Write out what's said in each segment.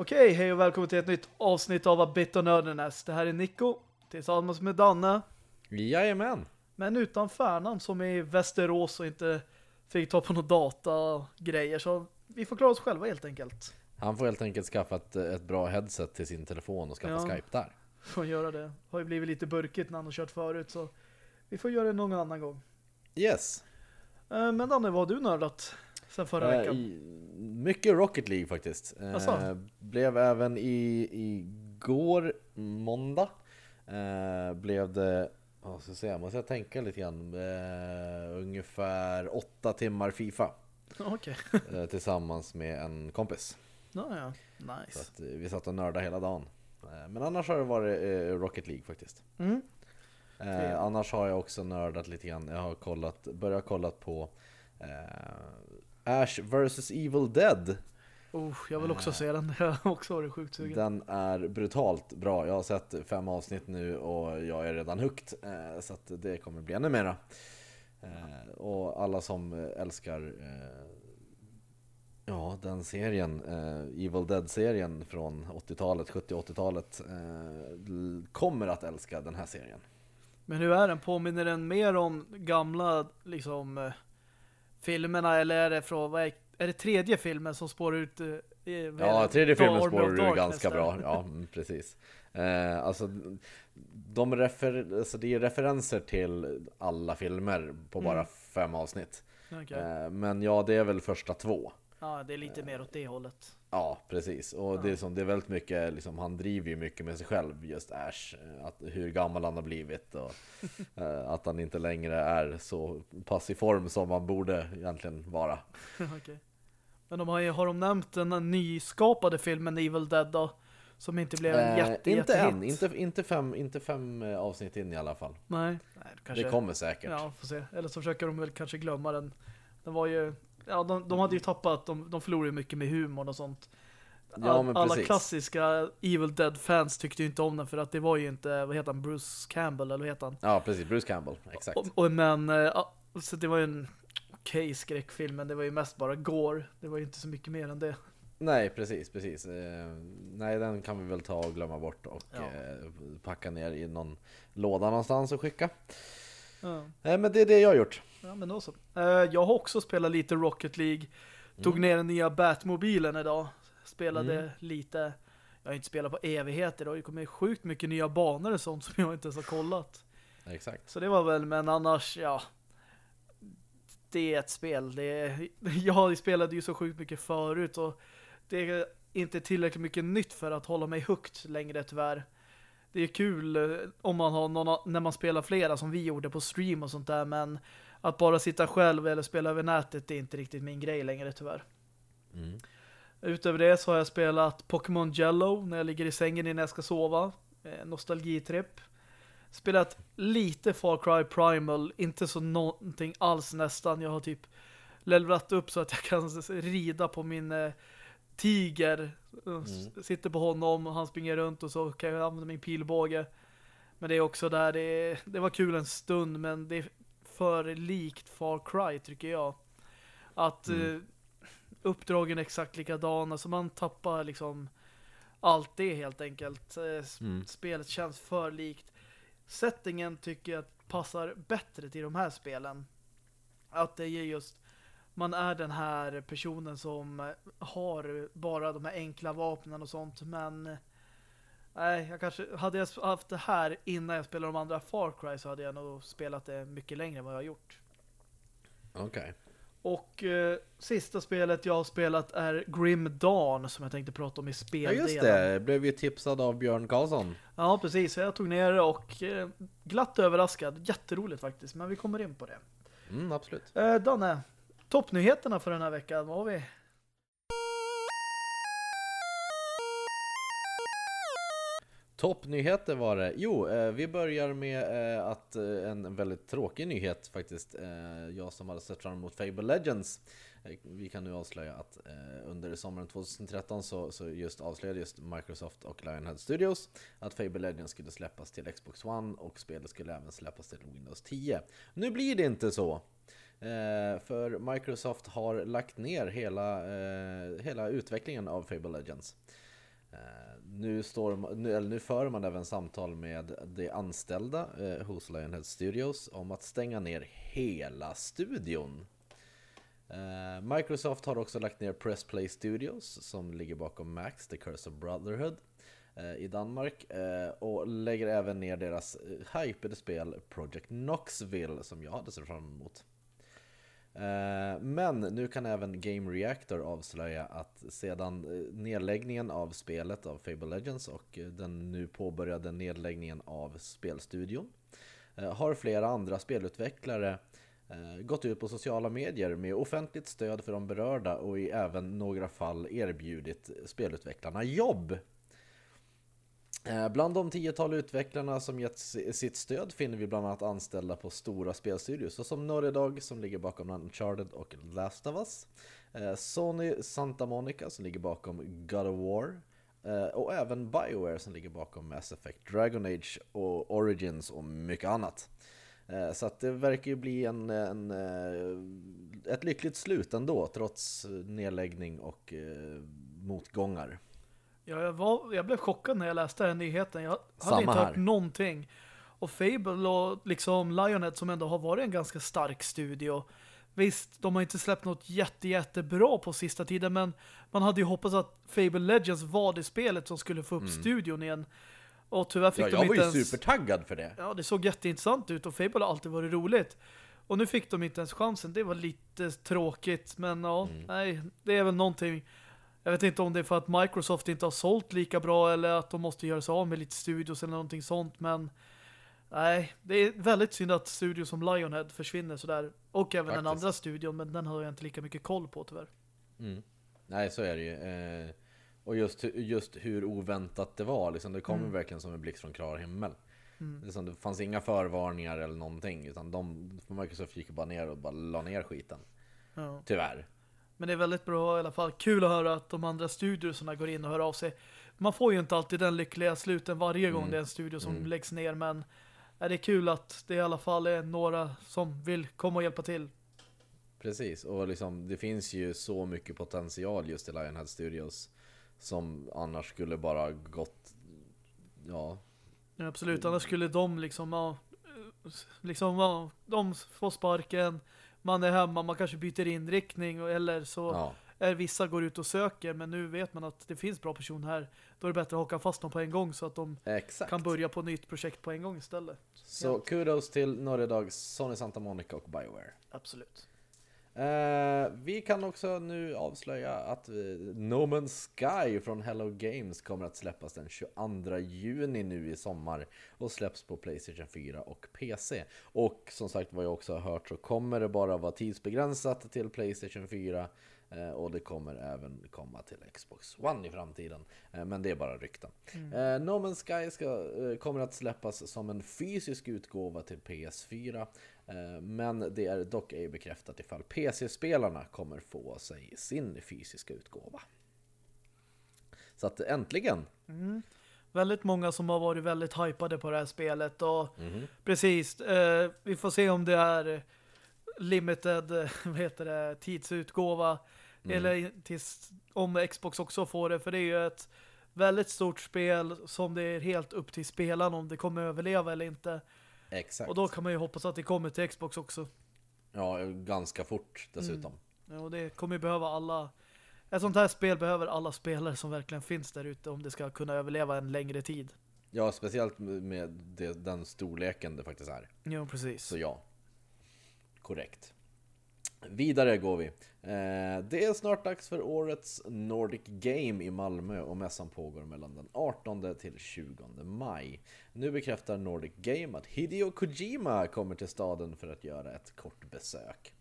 Okej, hej och välkommen till ett nytt avsnitt av A Bit of Nerdiness. Det här är Nico, tillsammans med Danne. Jajamän. Men utan Färnan som är i Västerås och inte fick ta på några data-grejer. Så vi får klara oss själva helt enkelt. Han får helt enkelt skaffa ett, ett bra headset till sin telefon och skaffa Ja. Skype där. Får göra det. Har ju blivit lite burkigt när han har kört förut så vi får göra det någon annan gång. Yes. Eh, Men Danne, vad har du nördat sen förra Eh, veckan? i, mycket Rocket League faktiskt. Eh, Asså? blev även i igår måndag. Eh, blev det, vad ska jag säga, måste jag tänka lite grann. Eh, ungefär åtta timmar FIFA. Eh, tillsammans med en kompis. Ja, ja. Så Nice. att eh, vi satt och nördade hela dagen. Eh, men annars har det varit eh, Rocket League faktiskt. Mm. Eh, annars har jag också nördat lite grann. Jag har kollat, börjat kolla på eh, Ash vs Evil Dead. Oh, jag vill också se den. Jag har också varit sjukt sugen. Den är brutalt bra. Jag har sett fem avsnitt nu och jag är redan hooked. Eh, så att det kommer bli ännu mera. Eh, och alla som älskar eh, Ja, den serien, Evil Dead-serien från 80-talet, 70-80-talet eh, l- kommer att älska den här serien. Men hur är den? Påminner den mer om gamla liksom filmerna eller är det från vad är, är det trädje filmen som spår ut eh, i- Ja, tredje filmen du Darkness ganska bra. Ja, mm, precis. Eh, alltså, de refer alltså, det är referenser till alla filmer på bara Mm. fem avsnitt. Okej. Eh, men ja, det är väl första två. Ja, det är lite mer åt det hållet. Ja, precis. Och det, är som, det är väldigt mycket, liksom, han driver ju mycket med sig själv, just Ash. eh, Att, hur gammal han har blivit och eh, att han inte längre är så pass i form som han borde egentligen vara. Okej. Men de har, ju- har de nämnt den nyskapade filmen Evil Dead då? Som inte blev en Eh, jätte, inte jättehit. än, inte, inte, fem, inte fem eh, avsnitt in i alla fall. Nej, Nej det kanske... Det kommer säkert. Ja, får se. Eller så försöker de väl kanske glömma den. Den var ju... Ja, de, de hade ju tappat, de, de förlorade ju mycket med humor och sånt. Ja, men alla klassiska Evil Dead-fans tyckte ju inte om den för att det var ju inte, vad heter han, Bruce Campbell eller vad heter han? Ja, precis. Bruce Campbell. Exakt. Och, och, men, eh, ja, så det var ju en okej skräckfilm, men det var ju mest bara gore. Det var ju inte så mycket mer än det. Nej, precis, precis. Eh, nej, den kan vi väl ta och glömma bort och Ja. eh, packa ner i någon låda någonstans och skicka. Ja, Eh, men det är det jag har gjort. ja men då så. Eh, jag har också spelat lite Rocket League. Tog Mm. ner den nya Batmobilen idag. Spelade lite. Jag har inte spelat på evigheter. Det har ju kommit sjukt mycket nya banor och sånt som jag inte ens har kollat. Exakt. Så det var väl, men annars, ja. Det är ett spel. Det är, jag spelade ju så sjukt mycket förut och det är inte tillräckligt mycket nytt för att hålla mig hooked längre tyvärr. Det är kul eh, om man har någon, när man spelar flera som vi gjorde på stream och sånt där, men att bara sitta själv eller spela över nätet det är inte riktigt min grej längre tyvärr. Mm. Utöver det så har jag spelat Pokémon Yellow när jag ligger i sängen innan jag ska sova. Eh, nostalgitripp. Spelat lite Far Cry Primal, inte så någonting alls nästan. Jag har typ levlat upp så att jag kan rida på min eh, tiger. Och s- Sitter på honom och han springer runt och så kan jag använda min pilbåge. Men det är också där, det, det var kul en stund men det är för likt Far Cry tycker jag. Att eh, uppdragen är exakt likadana så man tappar liksom allt det helt enkelt. Eh, Mm. Spelet känns för likt. Settingen tycker jag passar bättre till de här spelen. Att det är just man är den här personen som har bara de här enkla vapnen och sånt men nej, jag kanske hade jag haft det här innan jag spelade de andra Far Cry så hade jag nog spelat det mycket längre än vad jag har gjort. Okej. Och eh, sista spelet jag har spelat är Grim Dawn som jag tänkte prata om i Ja, speldelen. just det. Jag blev ju tipsad av Björn Karlsson. Ja, precis. Jag tog ner det och eh, glatt överraskad. Jätteroligt faktiskt, men vi kommer in på det. Mm, absolut. Eh, Danne, toppnyheterna för den här veckan, vad har vi? Toppnyheter var det. Jo, eh, vi börjar med eh, att eh, en väldigt tråkig nyhet faktiskt. Eh, jag som hade sett fram emot Fable Legends. Eh, vi kan nu avslöja att eh, under sommaren 2013 så, så just avslöjade just Microsoft och Lionhead Studios att Fable Legends skulle släppas till Xbox One och spelet skulle även släppas till Windows 10. Nu blir det inte så. Eh, för Microsoft har lagt ner hela, eh, hela utvecklingen av Fable Legends. Eh, nu, står, nu, eller nu för man även samtal med de anställda eh, hos Lionhead Studios om att stänga ner hela studion. Eh, Microsoft har också lagt ner Pressplay Studios som ligger bakom Max, The Curse of Brotherhood i Danmark och lägger även ner deras hypade spel Project Knoxville som jag hade sett fram emot. Eh, men nu kan även Game Reactor avslöja att sedan eh, nedläggningen av spelet av Fable Legends och eh, den nu påbörjade nedläggningen av spelstudion har flera andra spelutvecklare gått ut på sociala medier med offentligt stöd för de berörda och i även några fall erbjudit spelutvecklarna jobb. Eh, bland de tiotal utvecklarna som gett sitt stöd finner vi bland annat anställda på stora spelstudios såsom Naughty Dog som ligger bakom Uncharted och Last of Us eh, Sony Santa Monica som ligger bakom God of War eh, och även Bioware som ligger bakom Mass Effect, Dragon Age och Origins och mycket annat. Så att det verkar ju bli en, en, ett lyckligt slut ändå trots nedläggning och motgångar. Ja, jag, var, jag blev chockad när jag läste den nyheten. Jag Samma hade inte hört här. någonting. Och Fable och liksom Lionhead som ändå har varit en ganska stark studio. Visst, de har inte släppt något jätte, jättebra på sista tiden men man hade ju hoppats att Fable Legends var det spelet som skulle få upp mm. studion igen. Och tyvärr fick ja, de inte Jag var ju ens... supertaggad för det. Ja, det såg jätteintressant ut och Fable har alltid varit roligt. Och nu fick de inte ens chansen. Det var lite tråkigt men ja, mm. nej, det är väl någonting jag vet inte om det är för att Microsoft inte har sålt lika bra eller att de måste göra sig av med lite studios eller någonting sånt, men nej, det är väldigt synd att studios som Lionhead försvinner sådär. Och även Faktiskt. den andra studion, men den har jag inte lika mycket koll på tyvärr. Mm. Nej, så är det ju. Eh, och just, just hur oväntat det var, liksom, det kom mm. verkligen som en blixt från klar himmel. Mm. Det, som, det fanns inga förvarningar eller någonting, utan de, Microsoft gick bara ner och bara la ner skiten. Ja. Tyvärr. Men det är väldigt bra i alla fall. Kul att höra att de andra studierna går in och hör av sig. Man får ju inte alltid den lyckliga sluten varje gång mm. det är en studio som mm. läggs ner. Men är det kul att det i alla fall är några som vill komma och hjälpa till. Precis, och liksom, det finns ju så mycket potential just i Lionhead Studios som annars skulle bara gått ja. ja absolut, annars skulle de liksom ja, liksom ja, de får sparken man är hemma, man kanske byter inriktning eller så ja. är vissa går ut och söker men nu vet man att det finns bra personer här. Då är det bättre att haka fast dem på en gång så att de Exakt. kan börja på ett nytt projekt på en gång istället. Så ja. kudos till Norre Dag, Sony Santa Monica och Bioware. Absolut. Uh, vi kan också nu avslöja att uh, No Man's Sky från Hello Games kommer att släppas den 22 juni nu i sommar och släpps på Playstation 4 och PC. Och som sagt vad jag också har hört så kommer det bara vara tidsbegränsat till Playstation 4 Eh, och det kommer även komma till Xbox One i framtiden. Eh, men det är bara rykten. Mm. Eh, no Man's Sky ska, kommer att släppas som en fysisk utgåva till PS4. Men det är dock ej bekräftat ifall PC-spelarna kommer få sig sin fysiska utgåva. Så att äntligen! Mm. Väldigt många som har varit väldigt hypade på det här spelet och mm. precis, eh, vi får se om det är limited vad heter det, tidsutgåva Mm. Eller tills, om Xbox också får det. För det är ju ett väldigt stort spel som det är helt upp till spelaren om det kommer överleva eller inte. Exakt. Och då kan man ju hoppas att det kommer till Xbox också. Ja, ganska fort dessutom. Mm. Ja, och det kommer ju behöva alla... Ett sånt här spel behöver alla spelare som verkligen finns där ute om det ska kunna överleva en längre tid. Ja, speciellt med det, den storleken det faktiskt är. Ja, precis. Så ja, korrekt. Vidare går vi. Eh, det är snart dags för årets Nordic Game i Malmö och mässan pågår mellan den 18 till 20 maj. Nu bekräftar Nordic Game att Hideo Kojima kommer till staden för att göra ett kort besök.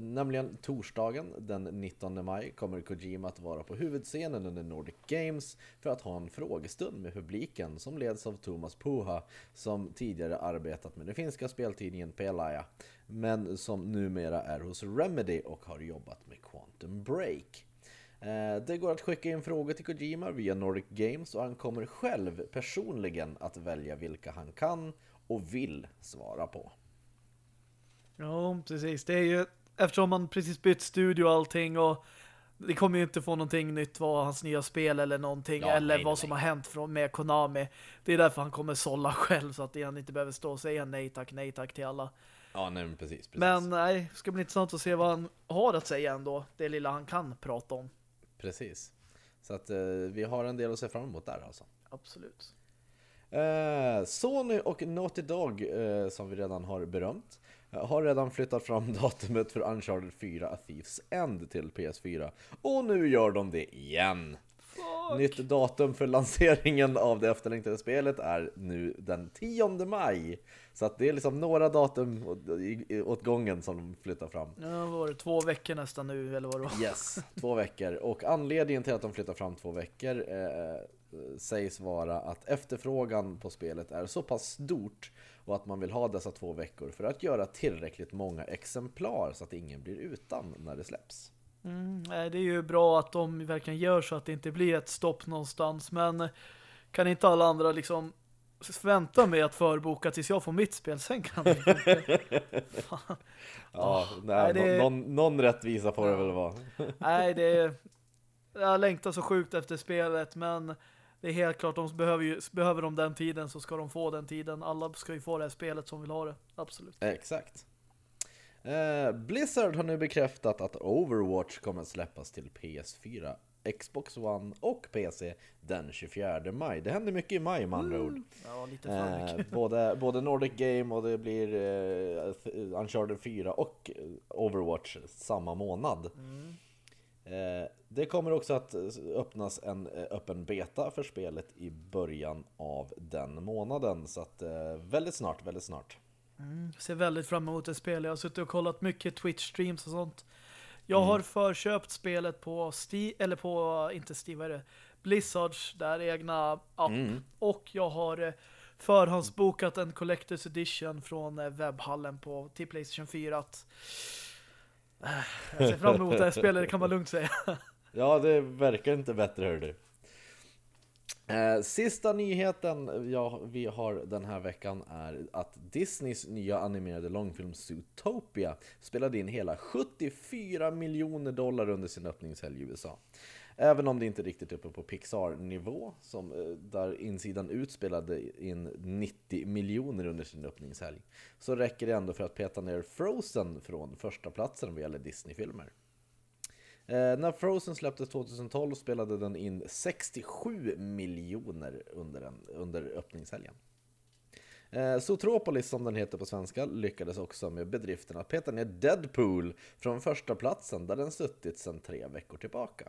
Nämligen torsdagen den 19 maj kommer Kojima att vara på huvudscenen under Nordic Games för att ha en frågestund med publiken som leds av Thomas Puha som tidigare arbetat med den finska speltidningen Pelaaja men som numera är hos Remedy och har jobbat med Quantum Break. Eh, det går att skicka in frågor till Kojima via Nordic Games och han kommer själv personligen att välja vilka han kan och vill svara på. Ja, precis. Det är ju eftersom man precis bytt studio och allting och det kommer ju inte få någonting nytt vad hans nya spel eller någonting Ja, eller nej, vad som nej. har hänt från, med Konami. Det är därför han kommer sålla själv så att han inte behöver stå och säga nej tack, nej tack till alla. Ja, nej men precis. precis. Men nej, det ska bli intressant att se vad han har att säga ändå. Det lilla han kan prata om. Precis. Så att eh, vi har en del att se fram emot där alltså. Absolut. Eh, Sony och Naughty Dog, eh, som vi redan har berömt, eh, har redan flyttat fram datumet för Uncharted 4 A Thief's End till PS4. Och nu gör de det igen! Fuck. Nytt datum för lanseringen av det efterlängtade spelet är nu den 10 maj. Så att det är liksom några datum åt, gången som de flyttar fram. Ja, vad var det? Två veckor nästan nu, eller vad det var. Yes, två veckor. Och anledningen till att de flyttar fram två veckor eh, sägs vara att efterfrågan på spelet är så pass stort och att man vill ha dessa två veckor för att göra tillräckligt många exemplar så att ingen blir utan när det släpps. Mm, det är ju bra att de verkligen gör så att det inte blir ett stopp någonstans. Men kan inte alla andra liksom vänta med att förboka tills jag får mitt spel? Sen kan det Fan. Ja, nej, nej, det- någon, någon rättvisa får det väl vara. Nej, det är... Jag längtar så sjukt efter spelet, men det är helt klart, de behöver, ju, behöver de den tiden så ska de få den tiden. Alla ska ju få det här spelet som vill ha det. Absolut. Exakt. Eh, Blizzard har nu bekräftat att Overwatch kommer att släppas till PS4, Xbox One och PC den 24 maj. Det händer mycket i maj med andra ord. Ja, lite för Eh, mycket. både, både Nordic Game och det blir eh, Uncharted 4 och eh, Overwatch samma månad. Mm. Eh, det kommer också att eh, öppnas en eh, öppen beta för spelet i början av den månaden. Så att väldigt snart, väldigt snart. Mm, ser väldigt fram emot det spel. Jag har suttit och kollat mycket Twitch-streams och sånt. Jag Mm. har förköpt spelet på Steam, eller på, inte Steam, är det? Blizzards, där egna app. Mm. Och jag har förhandsbokat en Collector's Edition från webbhallen på, till Playstation 4. Att, jag ser fram emot det här spelet, det kan man lugnt säga. Ja, det verkar inte bättre hör du. Eh, sista nyheten ja, vi har den här veckan är att Disneys nya animerade långfilm Zootopia spelade in hela 74 miljoner dollar under sin öppningshelg i USA. Även om det inte riktigt är uppe på Pixar-nivå, som, eh, där insidan utspelade in 90 miljoner under sin öppningshelg, så räcker det ändå för att peta ner Frozen från första platsen vad gäller Disney-filmer. Eh, när Frozen släpptes 2012 spelade den in 67 miljoner under, den, under öppningshelgen. Eh, Zootropolis som den heter på svenska lyckades också med bedriften att peta ner Deadpool från första platsen där den suttit sedan tre veckor tillbaka.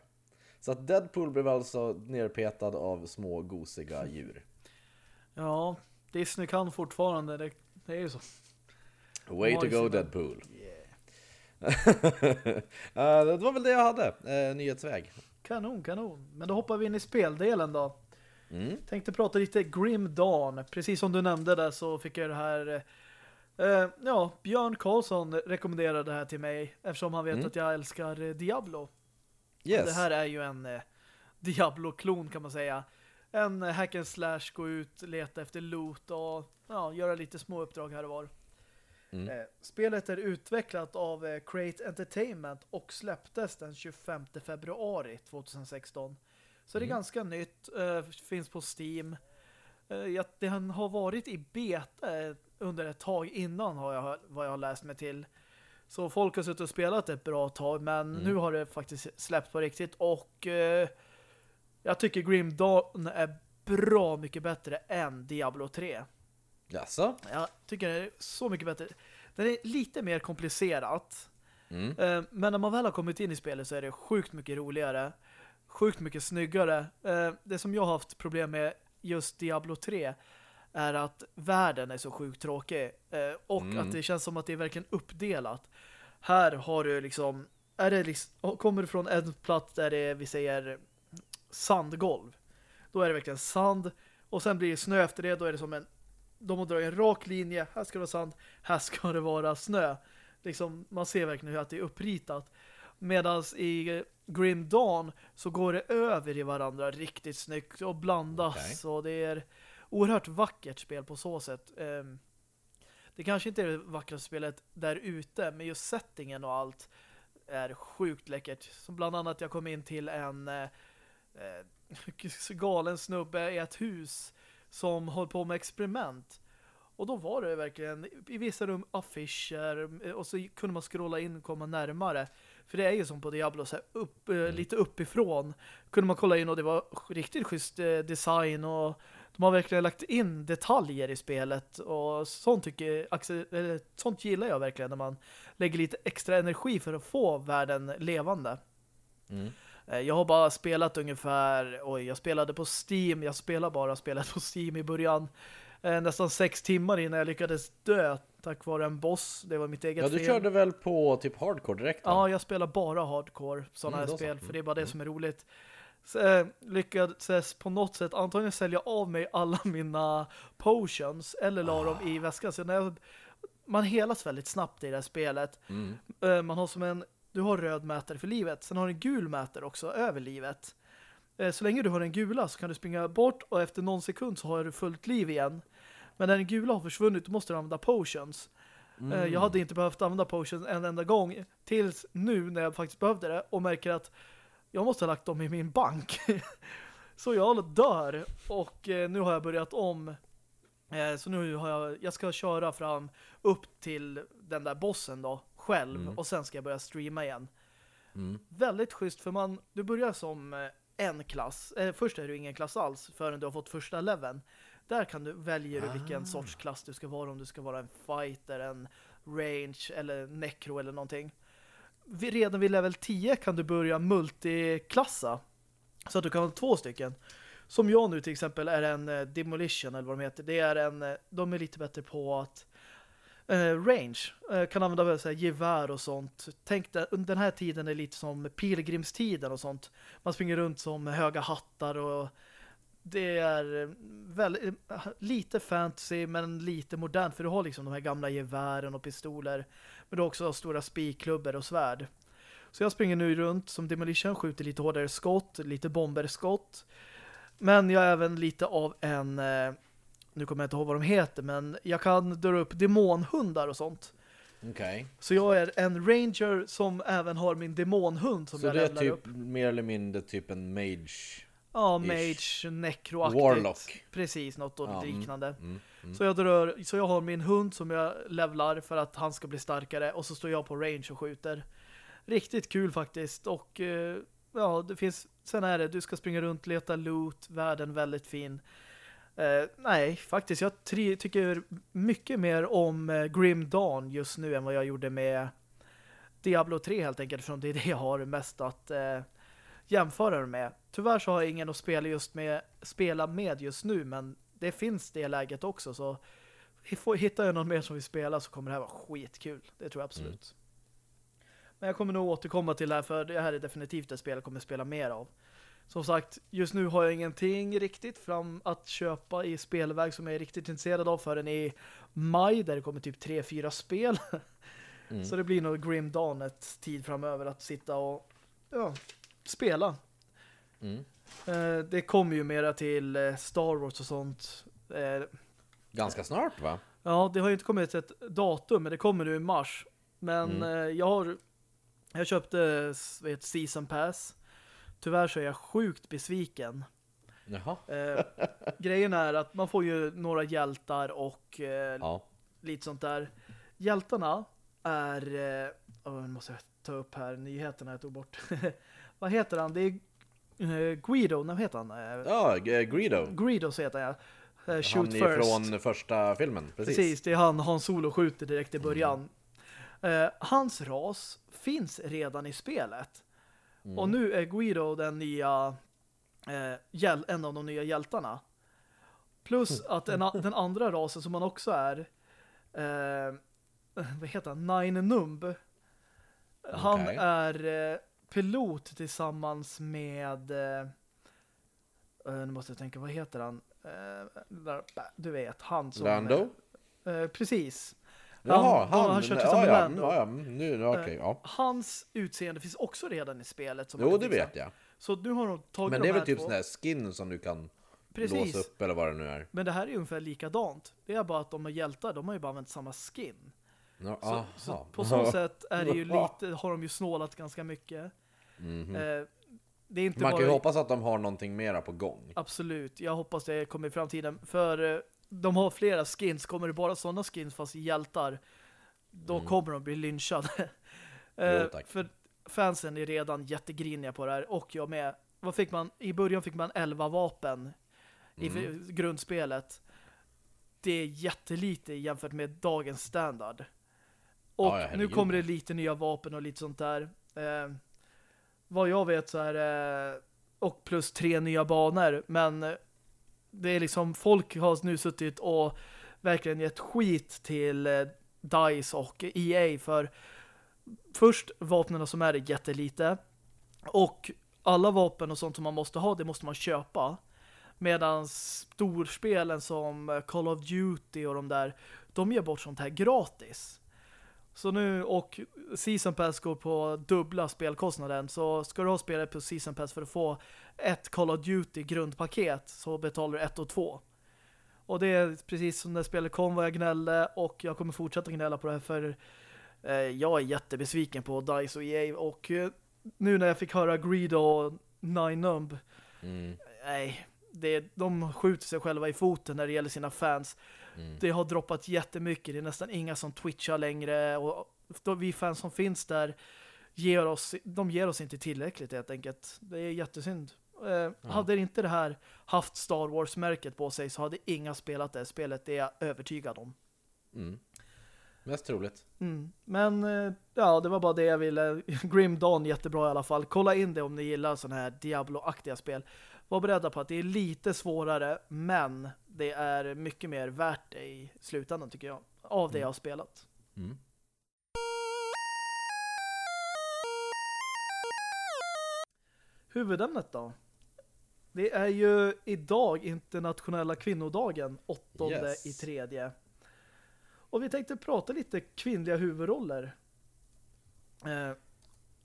Så att Deadpool blev alltså nerpetad av små gosiga djur. Ja, Disney kan fortfarande, det, det är ju så. Way to go Deadpool! Eh, det var väl det jag hade, eh, nyhetsväg. Kanon, kanon. Men då hoppar vi in i speldelen då. Mm. Tänkte prata lite Grim Dawn. Precis som du nämnde där så fick jag det här... Eh, ja, Björn Karlsson rekommenderade det här till mig eftersom han vet Mm. att jag älskar eh, Diablo. Yes. Det här är ju en eh, Diablo-klon kan man säga. En eh, hack and slash, gå ut, leta efter loot och ja, göra lite små uppdrag här och var. Mm. Eh, spelet är utvecklat av eh, Create Entertainment och släpptes den 25 februari 2016. Så det är Mm. ganska nytt, eh, finns på Steam. Eh, den har varit i beta eh, under ett tag innan har jag, vad jag har läst mig till. Så folk har suttit och spelat ett bra tag men Mm. nu har det faktiskt släppt på riktigt och eh, jag tycker Grim Dawn är bra mycket bättre än Diablo 3. Jaså? Jag tycker det är så mycket bättre. Den är lite mer komplicerat. Mm. Eh, Men när man väl har kommit in i spelet så är det sjukt mycket roligare. Sjukt mycket snyggare. Eh, Det som jag har haft problem med just Diablo 3 är att världen är så sjukt tråkig. Eh, Och Mm. att det känns som att det är verkligen uppdelat. Här har du liksom, är det liksom kommer du från en plats där det är, vi säger sandgolv. Då är det verkligen sand. Och sen blir det snö efter det. Då är det som en de har dragit en rak linje. Här ska det vara sand. Här ska det vara snö. Liksom, man ser verkligen hur att det är uppritat. Medan i Grim Dawn så går det över i varandra riktigt snyggt och blandas. Okej. Så det är oerhört vackert spel på så sätt. Ehm, Det kanske inte är det vackraste spelet där ute, men just settingen och allt är sjukt läckert. Som bland annat jag kom in till en eh, eh galen snubbe i ett hus som höll på med experiment. Och då var det verkligen i vissa rum affischer och så kunde man scrolla in och komma närmare. För det är ju som på Diablo, så upp, eh, mm. lite uppifrån kunde man kolla in och det var riktigt schysst eh, design och de har verkligen lagt in detaljer i spelet och sånt, tycker, sånt gillar jag verkligen när man lägger lite extra energi för att få världen levande. Mm. Eh, jag har bara spelat ungefär, oj, jag spelade på Steam, jag spelar bara spelat på Steam i början eh, nästan sex timmar innan jag lyckades dö tack vare en boss. Det var mitt eget fel. Ja, du fel. körde väl på typ hardcore direkt? Va? Ja, jag spelar bara hardcore sådana mm, här spel, så. för det är bara det mm. som är roligt. Eh, lyckades på något sätt antagligen sälja av mig alla mina potions eller la ah. dem i väskan. Så när jag, man helas väldigt snabbt i det här spelet. Mm. Eh, man har som en du har röd mätare för livet. Sen har du en gul mätare också över livet. Eh, så länge du har en gula så kan du springa bort och efter någon sekund så har du fullt liv igen. Men när den gula har försvunnit då måste du använda potions. Eh, mm. Jag hade inte behövt använda potions en enda gång tills nu när jag faktiskt behövde det och märker att jag måste ha lagt dem i min bank. så jag dör och eh, nu har jag börjat om. Så nu har jag, jag ska köra fram upp till den där bossen då själv mm. och sen ska jag börja streama igen. Mm. Väldigt schysst för man, du börjar som en klass. Eh, först är du ingen klass alls förrän du har fått första leveln. Där kan du välja ah. vilken sorts klass du ska vara. Om du ska vara en fighter, en range eller necro eller någonting. Redan vid level 10 kan du börja multiklassa. Så att du kan ha två stycken. Som jag nu till exempel är en eh, demolition eller vad de heter. Det är en, eh, de är lite bättre på att uh, range. Uh, kan använda så här, gevär och sånt. Tänk dig, den här tiden är lite som pilgrimstiden och sånt. Man springer runt som höga hattar och det är väl, lite fantasy men lite modernt för du har liksom de här gamla gevären och pistoler men du har också stora spikklubbor och svärd. Så jag springer nu runt som Demolition, skjuter lite hårdare skott, lite bomberskott. Men jag är även lite av en eh, nu kommer jag inte ihåg vad de heter, men jag kan dra upp demonhundar och sånt. Okay. Så jag är en ranger som även har min demonhund som så jag det är typ upp. mer eller mindre typ en mage? Ja, mage, necroaktigt. Warlock. Precis, något ja, mm, liknande. Mm, mm, mm. Så, jag drar, så jag har min hund som jag levlar för att han ska bli starkare och så står jag på range och skjuter. Riktigt kul faktiskt och eh, ja, det finns sen är det, du ska springa runt, leta loot, världen väldigt fin. Eh, nej, faktiskt. Jag tycker mycket mer om eh, Grim Dawn just nu än vad jag gjorde med Diablo 3 helt enkelt. För det är det jag har mest att eh, jämföra med. Tyvärr så har jag ingen att spela, just med, spela med just nu. Men det finns det läget också. Så hittar jag någon mer som vill spela så kommer det här vara skitkul. Det tror jag absolut. Mm. Men jag kommer nog återkomma till det här för det här är definitivt ett spel jag kommer spela mer av. Som sagt, just nu har jag ingenting riktigt fram att köpa i spelväg som jag är riktigt intresserad av förrän i maj där det kommer typ 3-4 spel. Mm. Så det blir nog Grim Dawn ett tid framöver att sitta och ja, spela. Mm. Eh, det kommer ju mera till eh, Star Wars och sånt. Eh, Ganska snart va? Ja, det har ju inte kommit ett datum men det kommer nu i mars. Men mm. jag har jag köpte ett Season Pass Tyvärr så är jag sjukt besviken. Jaha. Eh, grejen är att man får ju några hjältar och eh, ja. lite sånt där. Hjältarna är... Eh, oh, måste jag ta upp här nyheterna jag tog bort. vad heter han? Det är Guido, vad heter han? Eh, ja, Guido. Guido så heter jag. Shoot han är first. från första filmen, precis. Precis, det är han, han solo skjuter direkt i början. Mm. Hans ras finns redan i spelet. Mm. Och nu är Guido den nya eh, en av de nya hjältarna. Plus mm. att en, den andra rasen som man också är eh, vad heter han? Nine Numb. Han okay. är eh, pilot tillsammans med eh, eh, nu måste jag tänka, vad heter han? Eh, du vet, han som... Lando? Precis. Jaha, han, han, kör ja, ja, ja, ja, nu, okay, ja. Hans utseende finns också redan i spelet. Som jo, det vet jag. Så nu har de tagit Men det är väl typ sån här skin som du kan Precis. låsa upp eller vad det nu är. Men det här är ungefär likadant. Det är bara att de är hjältar, de har ju bara använt samma skin. Ja, Så, så på så sätt är det ju lite, har de ju snålat ganska mycket. Mhm. Eh, det är inte Man bara... kan ju hoppas att de har någonting mera på gång. Absolut, jag hoppas det kommer i framtiden. För eh, de har flera skins, kommer det bara sådana skins fast hjältar, då Mm. kommer de bli lynchade. Jo, Eh, tack. för fansen är redan jättegriniga på det här, och jag med. Vad fick man? I början fick man 11 vapen i Mm. grundspelet. Det är jättelite jämfört med dagens standard. Och Ja, nu kommer det lite nya vapen och lite sånt där. Eh, vad jag vet så är det och plus tre nya banor. Men det är liksom folk har nu suttit och verkligen gett skit till eh, DICE och EA för först vapnen som är jättelite och alla vapen och sånt som man måste ha, det måste man köpa. Medan storspelen som eh, Call of Duty och de där, de ger bort sånt här gratis. Så nu, och Season Pass går på dubbla spelkostnaden. Så ska du ha spelet på Season Pass för att få ett Call of Duty grundpaket så betalar du ett och två. Och det är precis som när spelet kom vad jag gnällde och jag kommer fortsätta gnälla på det här för eh, jag är jättebesviken på DICE och EA och eh, nu när jag fick höra Greedo och Nine Numb Mm. nej, det, de skjuter sig själva i foten när det gäller sina fans. Mm. Det har droppat jättemycket. Det är nästan inga som twitchar längre. Och vi fans som finns där ger oss, de ger oss inte tillräckligt helt enkelt. Det är jättesynd. Eh, Hade inte det här haft Star Wars-märket på sig så hade inga spelat det spelet. Det är jag övertygad om. Mm. Mest troligt. Mm. Men eh, ja, det var bara det jag ville. Grim Dawn jättebra i alla fall. Kolla in det om ni gillar sådana här Diablo-aktiga spel. Var beredda på att det är lite svårare, men det är mycket mer värt det i slutändan tycker jag. Av det jag har spelat. Mm. Huvudämnet då? Det är ju idag internationella kvinnodagen, åttonde Yes. i tredje. Och vi tänkte prata lite kvinnliga huvudroller. Eh,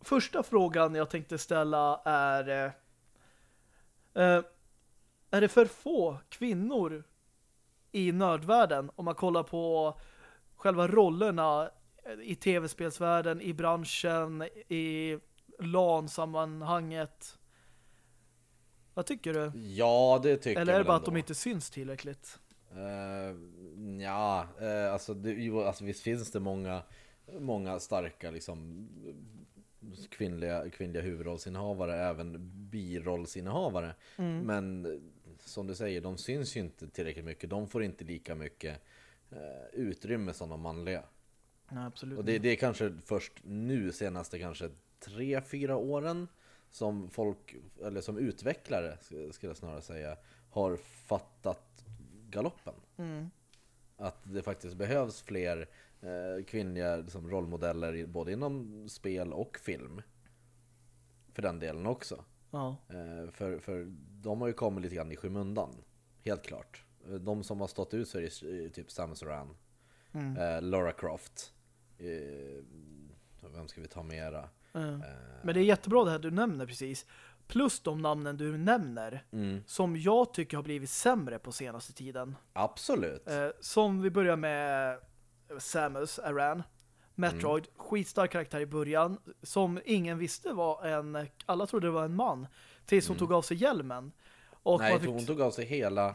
första frågan jag tänkte ställa är eh, eh, är det för få kvinnor i nördvärlden om man kollar på själva rollerna i tv-spelsvärlden, i branschen, i LAN-sammanhanget. Vad tycker du? Ja, det tycker Eller är jag det bara att ändå. de inte syns tillräckligt? Uh, ja, eh, alltså, det, alltså visst finns det många, många starka liksom, kvinnliga, kvinnliga huvudrollsinnehavare, även birollsinnehavare. Mm. Men eh, som du säger, de syns ju inte tillräckligt mycket. De får inte lika mycket eh, utrymme som de manliga. Nej, absolut Och det, det är kanske först nu, senaste kanske tre, fyra åren som folk, eller som utvecklare sk- skulle jag snarare säga, har fattat galoppen. Mm. Att det faktiskt behövs fler eh, kvinnliga liksom, rollmodeller både inom spel och film. För den delen också. Ja. Eh, för, för de har ju kommit lite grann i skymundan. Helt klart. Eh, De som har stått ut så är det eh, typ Samus Aran, Mm. eh, Lara Croft. Eh, vem ska vi ta mera? Mm. Eh, Men det är jättebra det här du nämner precis. Plus de namnen du nämner mm, som jag tycker har blivit sämre på senaste tiden. absolut. Eh, som vi börjar med Samus Aran. Metroid, Mm. skitstark karaktär i början som ingen visste var en, alla trodde det var en man tills hon tog av sig hjälmen. Och Mm. Nej, fick- hon tog av sig hela...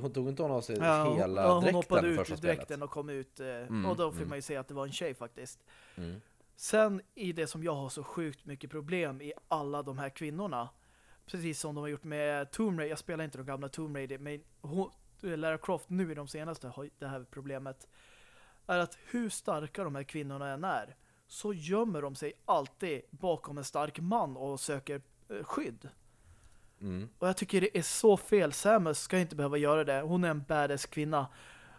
Hon tog inte av sig Ja, hon- hela ja, hon dräkten hoppade ut ur spelet? dräkten och kom ut eh, Mm, och då fick mm. man ju se att det var en tjej faktiskt. Mm. Sen i det som jag har så sjukt mycket problem i alla de här kvinnorna. Precis som de har gjort med Tomb Raider. Jag spelar inte de gamla Tomb Raider men hon, Lara Croft nu i de senaste har det här problemet. Är att hur starka de här kvinnorna än är så gömmer de sig alltid bakom en stark man och söker skydd. Mm. Och jag tycker det är så fel. Samus ska inte behöva göra det. Hon är en badass kvinna.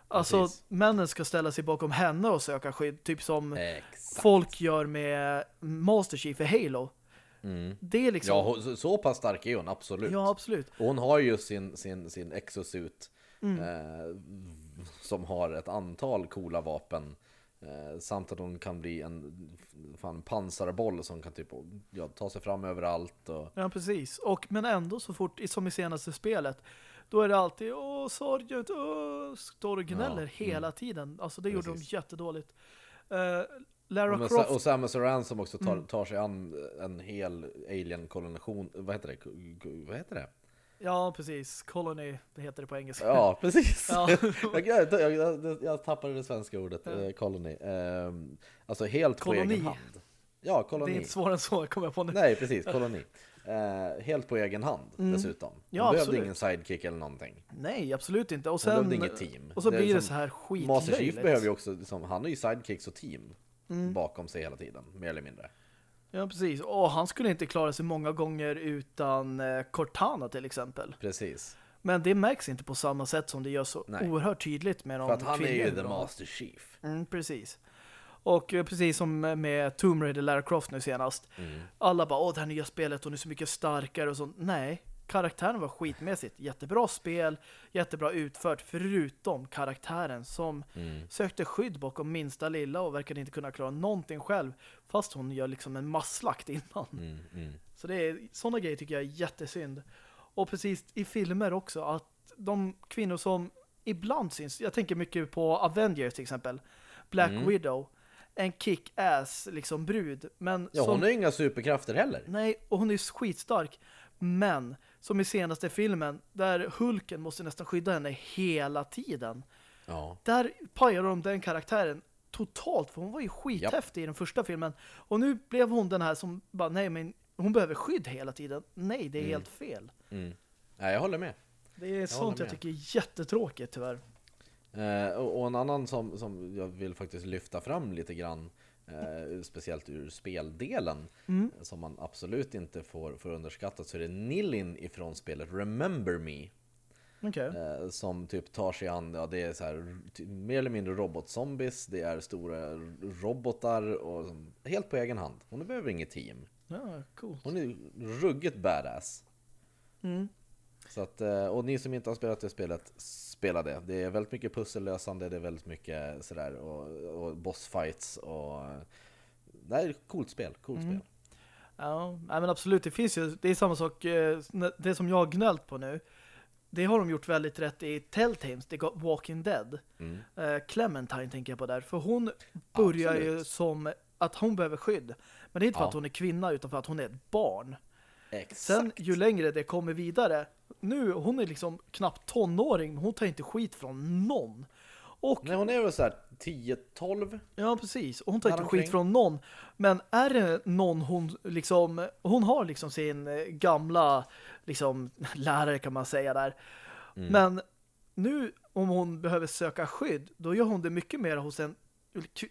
Alltså, Precis. männen ska ställa sig bakom henne och söka skydd. Typ som Exakt. folk gör med Master Chief i Halo. Mm. Det är liksom... Ja, så, så pass stark är hon, absolut. Ja, absolut. Och hon har ju sin, sin, sin exosuit Mm. eh, som har ett antal coola vapen. Eh, samt att hon kan bli en fan, pansarboll som kan typ ja, ta sig fram överallt. Och, Ja, precis. Och, men ändå så fort, som i senaste spelet, Då är det alltid åh Sargent, åh, står och gnäller Ja, hela tiden. Alltså det gjorde Precis. de jättedåligt. Uh, Lara Och, med, Croft, och Samus Aran som också tar, Mm. tar sig an en hel alien-kolonation, vad heter det? Vad heter det? Ja precis, Colony, det heter det på engelska. Ja, precis! Ja. jag, jag, jag, jag tappade det svenska ordet, Ja. eh, colony. Ehm, alltså helt Koloni. på egen hand. Ja, det koloni. är inte svårare än så, kommer jag på nu. Nej, precis, koloni. Eh, helt på egen hand Mm. dessutom. Ja, behövde absolut. ingen sidekick eller någonting. Nej, absolut inte. Och sen, behövde inget team. Och så Det blir det som- så här Master Chief skitlöjligt. behöver ju också, liksom, han har ju sidekicks och team Mm. bakom sig hela tiden, mer eller mindre. Ja, precis. Och han skulle inte klara sig många gånger utan eh, Cortana till exempel. Precis. Men det märks inte på samma sätt som det gör så Nej. oerhört tydligt med de För att han är ju the. Master Chief. Mm, precis. Och eh, precis som med Tomb Raider Lara Croft nu senast. Mm. Alla bara, åh det här nya spelet, hon är så mycket starkare och sånt. Nej, karaktären var skitmässigt. Jättebra spel, jättebra utfört, förutom karaktären som Mm. sökte skydd bakom minsta lilla och verkade inte kunna klara någonting själv. Fast hon gör liksom en masslakt innan. Mm. Mm. Så det är, sådana grejer tycker jag är jättesynd. Och precis i filmer också, att de kvinnor som ibland syns, jag tänker mycket på Avengers till exempel, Black Mm. Widow, en kick-ass liksom brud, men Ja, som, hon har ju inga superkrafter heller. nej, och hon är skitstark, men som i senaste filmen, där Hulken måste nästan skydda henne hela tiden, Ja. där pajar de den karaktären totalt, för hon var ju skithäftig i den första filmen. Och nu blev hon den här som bara, nej men hon behöver skydd hela tiden. Nej, det är Mm. helt fel. Mm. Nej, jag håller med. Det är sånt håller jag tycker är jättetråkigt tyvärr. Eh, och, och en annan som, som jag vill faktiskt lyfta fram lite grann, eh, speciellt ur speldelen, Mm. som man absolut inte får, får underskatta, så är det Nilin ifrån spelet Remember Me. Okej. Eh, som typ tar sig an, ja det är så här, mer eller mindre robotzombies, det är stora robotar och helt på egen hand. Hon behöver inget team. Ja, coolt. Hon är ruggigt badass. Mm. Så att, eh, och ni som inte har spelat det spelet, spela det. Det är väldigt mycket pussellösande, det är väldigt mycket sådär och, och bossfights och... Det är ett coolt spel, coolt Mm. spel. Ja, men absolut, det finns ju, det är samma sak, eh, det som jag har gnällt på nu, det har de gjort väldigt rätt i Telltales, det got Walking Dead. Mm. Eh, Clementine tänker jag på där, för hon börjar ju Absolut. som att hon behöver skydd. Men det är inte för Ja. att hon är kvinna, utan för att hon är ett barn. Exakt. Sen ju längre det kommer vidare, nu hon är liksom knappt tonåring, men hon tar inte skit från någon. Och Nej, hon är väl såhär 10-12? ja, precis. Och hon tar inte Däromkring. skit från någon. Men är det någon hon liksom, hon har liksom sin eh, gamla liksom lärare kan man säga där. Mm. Men nu om hon behöver söka skydd, då gör hon det mycket mer hos en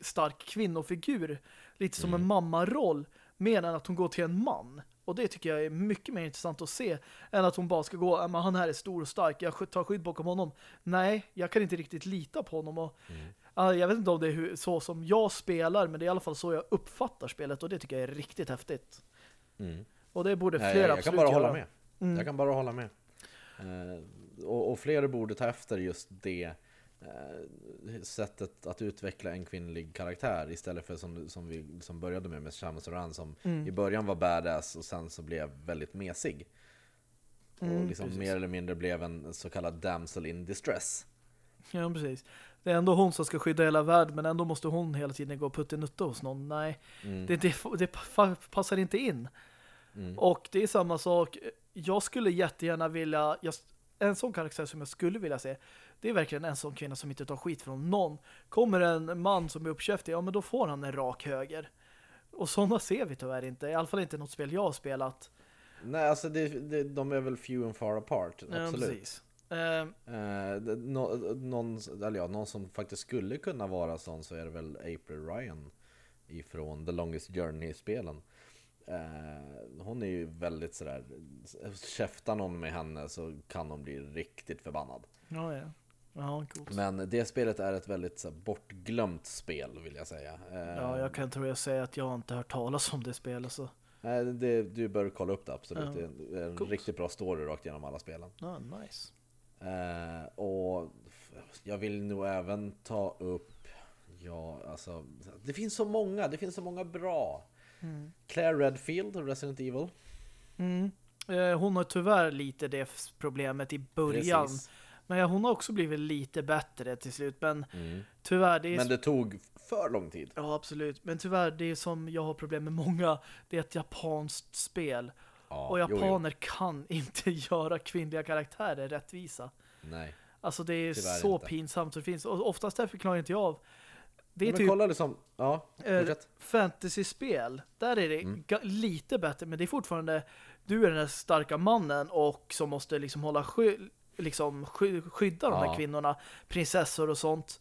stark kvinnofigur. Lite som Mm. en mammaroll, mer än att hon går till en man. Och det tycker jag är mycket mer intressant att se än att hon bara ska gå, "Ja, men han här är stor och stark, jag tar skydd bakom honom. Nej, jag kan inte riktigt lita på honom. Och, Mm. ja, jag vet inte om det är så som jag spelar, men det är i alla fall så jag uppfattar spelet och det tycker jag är riktigt häftigt. Mm. Och det borde fler absolut kan bara göra. hålla med. Mm. Jag kan bara hålla med. Eh, och, och fler borde ta efter just det sättet att utveckla en kvinnlig karaktär istället för som, som vi som började med med Shamus Aran som Mm. i början var badass och sen så blev väldigt mesig. Mm, och liksom precis. mer eller mindre blev en så kallad damsel in distress. Ja, precis. Det är ändå hon som ska skydda hela världen, men ändå måste hon hela tiden gå och puttinutta hos någon. Nej, Mm. det, det, det pa- passar inte in. Mm. Och det är samma sak. Jag skulle jättegärna vilja... Jag, en sån karaktär som jag skulle vilja se, det är verkligen en sån kvinna som inte tar skit från någon. Kommer en man som är uppkäftig, ja men då får han en rak höger. Och sådana ser vi tyvärr inte. I alla fall inte något spel jag har spelat. Nej, alltså det, det, de är väl few and far apart, Ja, absolut. Eh, Eh, det- nå, någon, eller ja, någon som faktiskt skulle kunna vara sån så är det väl April Ryan ifrån The Longest Journey-spelen. Eh, hon är ju väldigt sådär, käftar någon med henne så kan hon bli riktigt förbannad. ja, ja. Ja, coolt. Men det spelet är ett väldigt så här, bortglömt spel vill jag säga. Eh, Ja, jag kan tror jag säga att jag inte har hört talas om det spelet så. nej, det, du bör kolla upp det absolut. Ja, Det är en, coolt. riktigt bra story rakt igenom alla spelen. Ja, nice. Eh, och jag vill nog även ta upp, ja alltså, det finns så många, det finns så många bra. Mm. Claire Redfield, Resident Evil. Mm. Eh, hon har tyvärr lite det problemet i början. Precis. Men ja, hon har också blivit lite bättre till slut. Men Mm. tyvärr, det är... Men det tog för lång tid. Ja, absolut. Men tyvärr, det är som jag har problem med många. Det är ett japanskt spel. Ja, och jo, jo. japaner kan inte göra kvinnliga karaktärer rättvisa. Nej. Alltså det är Tyvärr så inte. pinsamt så det finns. Och oftast därför klarar inte jag av. Det är Men typ kolla liksom, ja, eh, fantasyspel. Där är det Mm. lite bättre. Men det är fortfarande du är den där starka mannen och som måste liksom hålla sky liksom sky skydda de här Ja. kvinnorna. Prinsessor och sånt.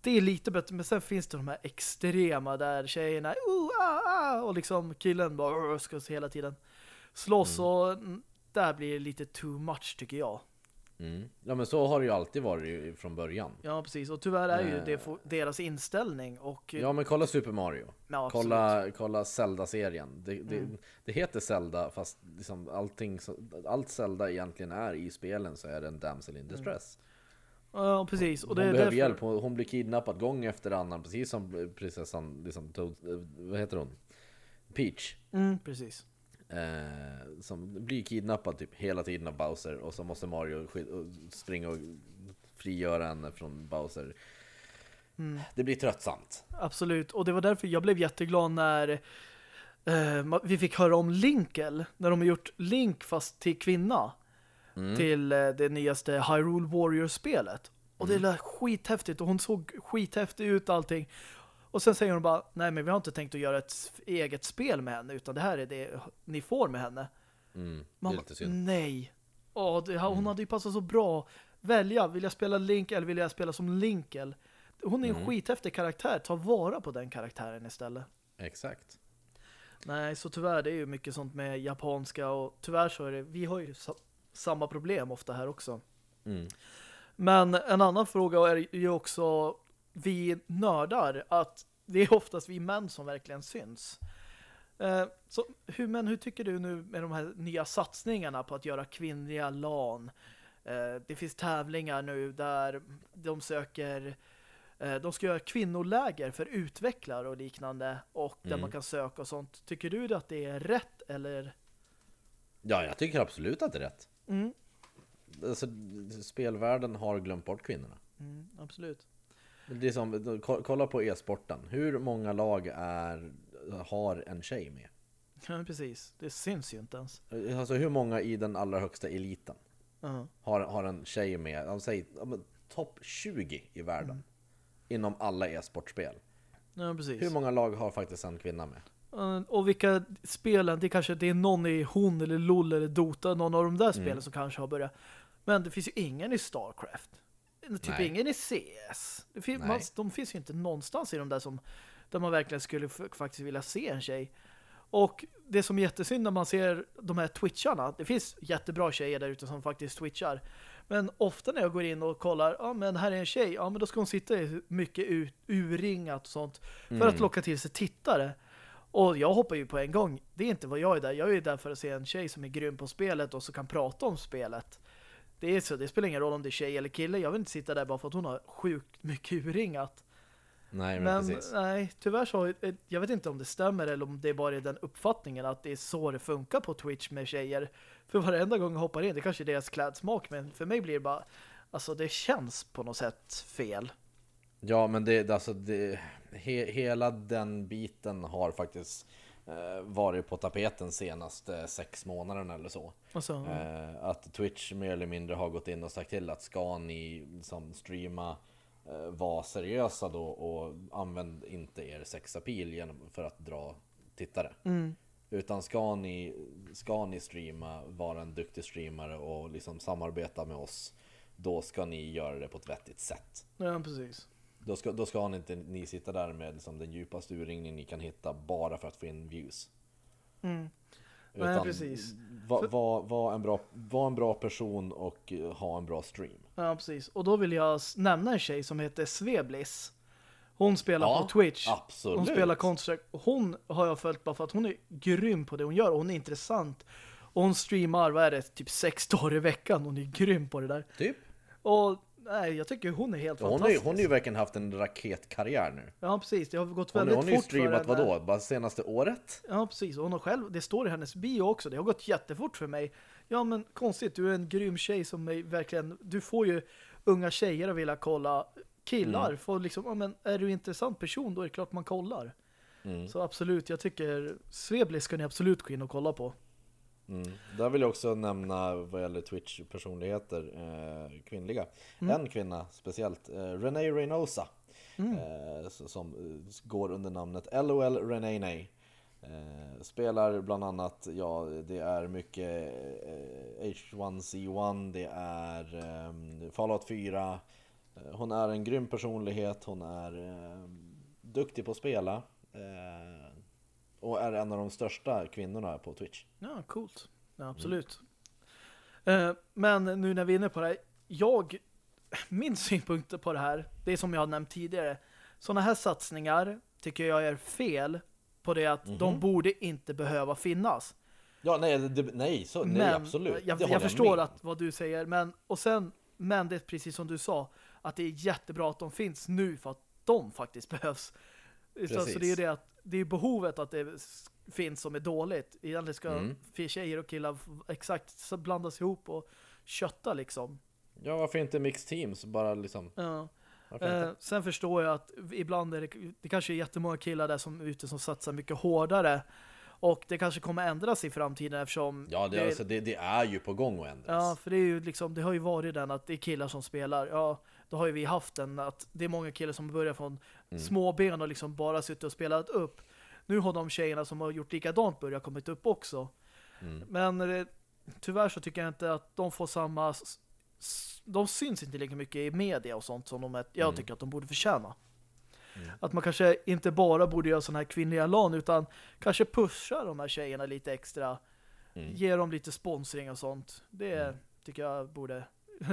Det är lite bättre. Men sen finns det de här extrema där tjejerna uh, ah, ah, och liksom killen bara ska hela tiden slåss Mm. och där blir det lite too much tycker jag. Mm. Ja men så har det ju alltid varit från början. Ja, precis. Och tyvärr är ju Eh. det deras inställning. Och, Ja men kolla Super Mario. ja. Kolla, kolla Zelda-serien. Det, det, Mm. det heter Zelda fast liksom allting, allt Zelda egentligen är i spelen så är det en damsel in distress. Ja, precis. Och Hon det är behöver därför... hjälp, hon, hon blir kidnappad gång efter annan precis som prinsessan, liksom, eh, vad heter hon? Peach. Mm, precis. Eh, som blir kidnappad typ hela tiden av Bowser och så måste Mario och springa och frigöra henne från Bowser. Mm. Det blir tröttsamt. Absolut. Och det var därför jag blev jätteglad när eh, vi fick höra om Linkel. När de har gjort Link fast till kvinna. Mm. Till eh, det nyaste Hyrule Warriors-spelet. Och Mm. det lät skithäftigt. Och hon såg skithäftig ut allting. Och sen säger hon bara, nej men vi har inte tänkt att göra ett eget spel med henne. Utan det här är det ni får med henne. Mm. Man bara, nej. Åh, det, hon Mm. hade ju passat så bra. Välja, vill jag spela Link eller vill jag spela som Linkel? Hon är en Mm. skithäftig karaktär. Ta vara på den karaktären istället. Exakt. Nej, så tyvärr det är ju mycket sånt med japanska och tyvärr så är det, vi har ju sa, samma problem ofta här också. Mm. Men en annan fråga är ju också vi nördar att det är oftast vi män som verkligen syns. Eh, så hur, men hur tycker du nu med de här nya satsningarna på att göra kvinnliga LAN? Eh, det finns tävlingar nu där de söker eh, de ska göra kvinnoläger för utvecklare och liknande och där Mm. man kan söka och sånt. Tycker du att det är rätt eller? Ja, jag tycker absolut att det är rätt. Mm, Alltså, spelvärlden har glömt bort kvinnorna. mm, absolut. Det är som, ko- kolla på e-sporten. Hur många lag är, har en tjej med? Ja, precis. Det syns ju inte ens. Alltså hur många i den allra högsta eliten Ja. har, har en tjej med? De säger topp 20 i världen. Inom alla e-sportspel. Ja, precis. Hur många lag har faktiskt en kvinna med? Uh, Och vilka spelen, det kanske det är någon i Hon eller LOL eller Dota, någon av de där spelen Mm. som kanske har börjat. Men det finns ju ingen i Starcraft. Typ Nej. ingen i CS. Det fin- man, de finns ju inte någonstans i de där som där man verkligen skulle faktiskt vilja se en tjej. Och det som är jättesynd när man ser de här twitcharna, det finns jättebra tjejer där ute som faktiskt twitchar. Men ofta när jag går in och kollar, ja men här är en tjej, ja men då ska hon sitta mycket ut, urringat och sånt för Mm. att locka till sig tittare. Och jag hoppar ju på en gång. Det är inte vad jag är där. Jag är där för att se en tjej som är grym på spelet och så kan prata om spelet. Det är så, det spelar ingen roll om det är tjej eller kille. Jag vill inte sitta där bara för att hon har sjukt mycket urringat. Nej men, Men nej, tyvärr så eh, jag vet inte om det stämmer eller om det bara är den uppfattningen att det är så det funkar på Twitch med tjejer. För varenda gång jag hoppar in, det kanske är deras klädsmak, men för mig blir det bara alltså det känns på något sätt fel. Ja men det, alltså det, he, hela den biten har faktiskt varit på tapeten senaste sex månaderna eller så. Alltså, Eh, att Twitch mer eller mindre har gått in och sagt till att ska ni som streama eh, vara seriösa då och använd inte er sexapil för att dra tittare. mm, Utan ska ni, ska ni streama, vara en duktig streamare och liksom samarbeta med oss då ska ni göra det på ett vettigt sätt. ja, precis. Då ska, då ska ni inte ni sitta där med liksom den djupaste urringningen ni kan hitta bara för att få in views. Mm. Nej, precis. Var, var, var, en bra, var en bra person och eh, ha en bra stream. Ja, precis. Och då vill jag nämna en tjej som heter Svebliss. Hon spelar Ja, på Twitch. Absolut. Hon spelar Counter-Strike. Hon har jag följt bara för att hon är grym på det hon gör. Och hon är intressant. Och hon streamar, vad är det, typ sex dagar i veckan. Hon är grym på det där. Typ. Och nej, jag tycker hon är helt Hon har, ju, fantastisk. hon har ju verkligen haft en raketkarriär nu. Ja, precis. Det har gått Hon, väldigt hon har ju fort streamat vadå? Bara senaste året? Ja, precis. Hon har själv, det står i hennes bio också. Det har gått jättefort för mig. Ja, men konstigt. Du är en grym tjej som är verkligen... Du får ju unga tjejer att vilja kolla killar. Mm. Får liksom, ja, men är du en intressant person, då är det klart man kollar. Mm. Så absolut, jag tycker Sveblis ska ni absolut gå in och kolla på. Mm. Där vill jag också nämna vad gäller Twitch-personligheter, eh, kvinnliga. Mm. En kvinna speciellt, eh, Renee Reynosa. Eh, s- som eh, går under namnet LOL Renee eh, Spelar bland annat, ja det är mycket eh, H1C1, det är eh, Fallout 4. Eh, hon är en grym personlighet, hon är eh, duktig på att spela. Och är en av de största kvinnorna på Twitch. Ja, coolt. Ja, absolut. Eh, men nu när vi är inne på det här, jag, min synpunkt på det här, det är som jag har nämnt tidigare. Sådana här satsningar tycker jag är fel på det att Mhm. de borde inte behöva finnas. Ja, nej, det, nej, så, nej absolut. jag, håller jag förstår med. att vad du säger, men och sen, men det är precis som du sa, att det är jättebra att de finns nu för att de faktiskt behövs. Så, så det är det att det är behovet att det finns som är dåligt. Egentligen ska Mm. tjejer och killar exakt blandas ihop och kötta liksom. Ja, varför inte mixed teams? Bara liksom, Ja. Eh, sen förstår jag att ibland är det, det kanske är jättemånga killar där som är ute som satsar mycket hårdare. Och det kanske kommer ändras i framtiden eftersom Ja, det, det- alltså, det, det är ju på gång att Ja, ändras. för det är ju liksom, det har ju varit den att det är killar som spelar. Ja, då har ju vi haft den att det är många killar som börjar från Mm. små ben och liksom bara suttit och spelat upp. Nu har de tjejerna som har gjort likadant börjat kommit upp också. Mm. Men eh, tyvärr så tycker jag inte att de får samma de syns inte lika mycket i media och sånt som de är, jag Mm. tycker att de borde förtjäna. Mm. Att man kanske inte bara borde göra sådana här kvinnliga LAN utan kanske pusha de här tjejerna lite extra Mm. ge dem lite sponsring och sånt. Det Mm. tycker jag borde...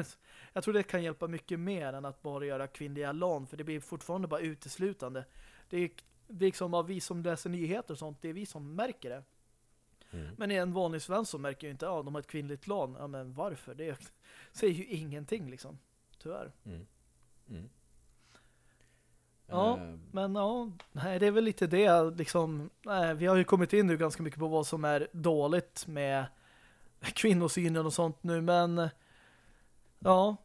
jag tror det kan hjälpa mycket mer än att bara göra kvinnliga LAN, för det blir fortfarande bara uteslutande. Det är, det är liksom av vi som läser nyheter och sånt, det är vi som märker det. Mm. Men en vanlig svensk som märker ju inte, ja, de har ett kvinnligt LAN. Ja, men varför? Det säger ju ingenting liksom. Tyvärr. Mm. Mm. Ja, Eh, Men ja, nej, det är väl lite det liksom. Nej, vi har ju kommit in nu ganska mycket på vad som är dåligt med kvinnosynen och sånt nu, men ja.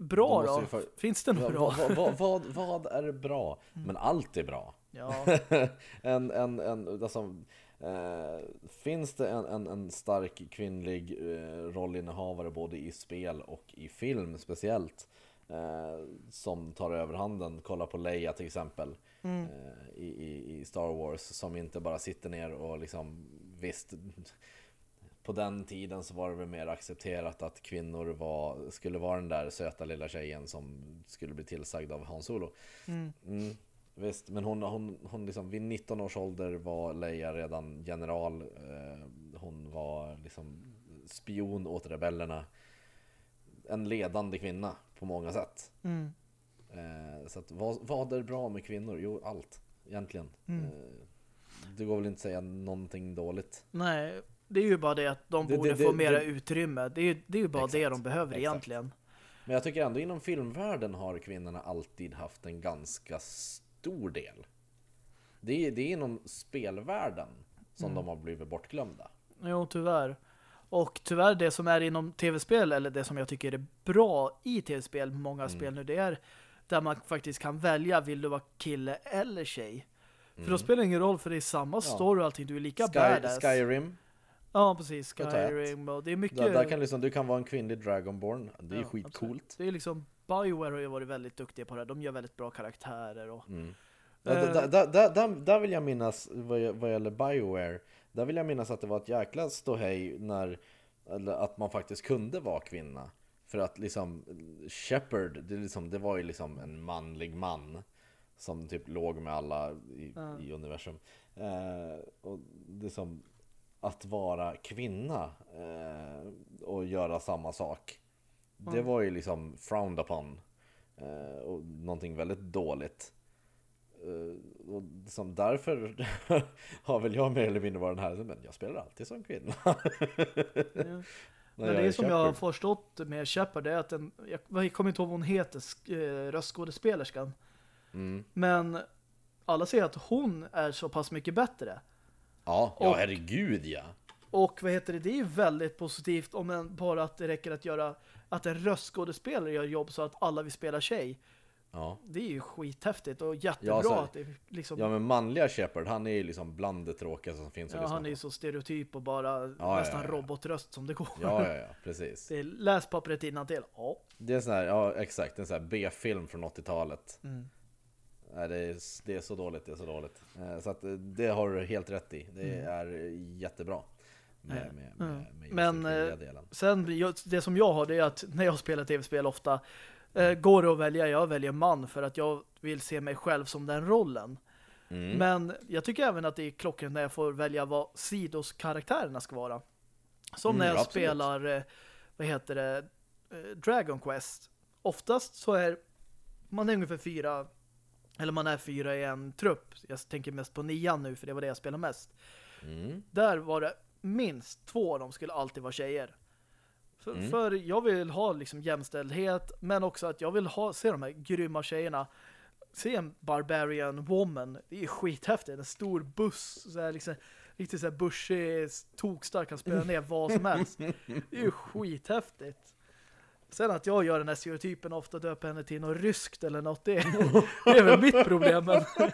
Bra Då för- Finns det något bra? vad, vad, vad, vad är bra? Mm. Men allt är bra. Ja, en, en, en, alltså, eh, finns det en, en, en stark kvinnlig eh, rollinnehavare både i spel och i film speciellt eh, som tar överhanden, kolla på Leia till exempel mm. eh, i, i, i Star Wars som inte bara sitter ner och liksom visst på den tiden så var det väl mer accepterat att kvinnor var, skulle vara den där söta lilla tjejen som skulle bli tillsagd av Han Solo. Mm. Mm, visst, men hon, hon, hon liksom, vid 19 års ålder var Leia redan general. Eh, hon var liksom spion åt rebellerna. En ledande kvinna på många sätt. Mm. Eh, så att, vad, vad är bra med kvinnor? Jo, allt egentligen. Mm. Eh, det går väl inte att säga någonting dåligt. Nej, det är ju bara det att de Det- borde det- få det- mera det- utrymme. Det är ju det är ju bara det Exakt, de behöver exakt. egentligen. Men jag tycker ändå inom filmvärlden har kvinnorna alltid haft en ganska stor del. Det är, det är inom spelvärlden som Mm. de har blivit bortglömda. Jo, tyvärr. Och tyvärr det som är inom tv-spel, eller det som jag tycker är bra i tv-spel, många Mm. spel nu, det är där man faktiskt kan välja, vill du vara kille eller tjej? För då Mm. spelar det ingen roll, för det är samma story och allting, du är lika Sky, badass. Skyrim, Ja, precis. Skyrim, och det är mycket... där, där kan liksom, du kan vara en kvinnlig Dragonborn, det är Ja, skitcoolt. Det är liksom, Bioware har ju varit väldigt duktiga på det här. De gör väldigt bra karaktärer och... Mm. Ja, där, där, där, vill jag minnas, vad, vad gäller Bioware, där vill jag minnas att det var ett jäkla ståhej när, att man faktiskt kunde vara kvinna. För att liksom, Shepard, det, liksom, det var ju liksom en manlig man som typ låg med alla i, Ja. i universum. Eh, och det som, att vara kvinna eh, och göra samma sak, det Mm. var ju liksom frowned upon. Eh, och någonting väldigt dåligt. Eh, och som därför har väl jag mer eller mindre varit den här, men jag spelar alltid som kvinna. Ja. Men det är som jag har förstått med Shepard det är att jag, jag kommer inte ihåg vad hon heter, eh, röstskådespelerskan. Mm. Men alla säger att hon är så pass mycket bättre. Ja, ja Och- herregud ja. Och vad heter det, det är ju väldigt positivt om en, bara att det räcker att göra att en röstskådespelare gör jobb så att alla vill spela tjej. Ja. Det är ju skithäftigt och jättebra Ja, så- att det liksom... ja, men manliga Shepard, han är ju liksom bland det tråkigaste som finns Ja, han är ju så stereotyp och bara ja, nästan ja. robotröst som det går. Ja, ja, ja, precis. Det är läs pappret innantill. Ja. Det är sån här, ja exakt, en sån här B-film från 80-talet. Mm. Nej, det, är, det är så dåligt, det är så dåligt. Eh, Så att eh, det har du helt rätt i. Det är jättebra. Med, Mm. med, Mm. med, med just Men, eh, delen. Sen, det som jag har det är att när jag spelar tv-spel ofta går det att välja, jag väljer man för att jag vill se mig själv som den rollen. Mm. Men jag tycker även att det är klockrent när jag får välja vad Sidos karaktärerna ska vara. Som Mm, när jag absolut. spelar, vad heter det, Dragon Quest. Oftast så är man är ungefär fyra, eller man är fyra i en trupp. Jag tänker mest på nian nu för det var det jag spelar mest. Mm. Där var det minst två av dem skulle alltid vara tjejer. För, Mm. för jag vill ha liksom jämställdhet men också att jag vill ha, se de här grymma tjejerna. Se en Barbarian Woman. Det är skithäftigt. En stor buss. Så här liksom, riktigt så här bushig, tokstark kan spela ner vad som helst. Det är ju skithäftigt. Sen att jag gör den här stereotypen ofta döper henne till något ryskt eller något. Det är, det är väl mitt problem. Men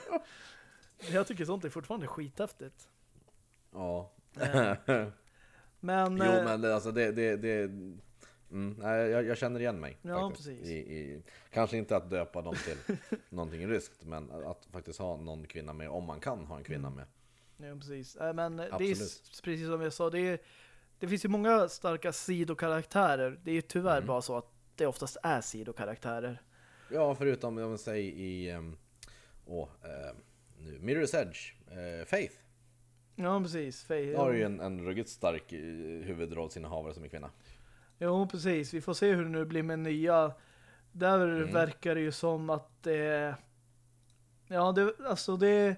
jag tycker sånt är fortfarande skithäftigt. Ja. Eh, Men, jo eh, men det, alltså det, det, det mm, nej, jag, jag känner igen mig. Ja, faktiskt. precis. I, i, kanske inte att döpa dem till någonting ryskt, men att faktiskt ha någon kvinna med, om man kan ha en kvinna med. Ja, precis. Men det är Absolut. s- precis som jag sa, det, är, det finns ju många starka sidokaraktärer. Det är ju tyvärr Mm. bara så att det oftast är sidokaraktärer. Ja, förutom om man säger i um, åh, eh, nu, Mirror's Edge, eh, Faith. Ja, precis. Fej, Då har ju en, en ruggigt stark eh, huvudrollsinnehavare som är kvinna. Jo, precis. Vi får se hur det nu blir med nya. Där Mm. verkar det ju som att det... Ja, det, alltså det...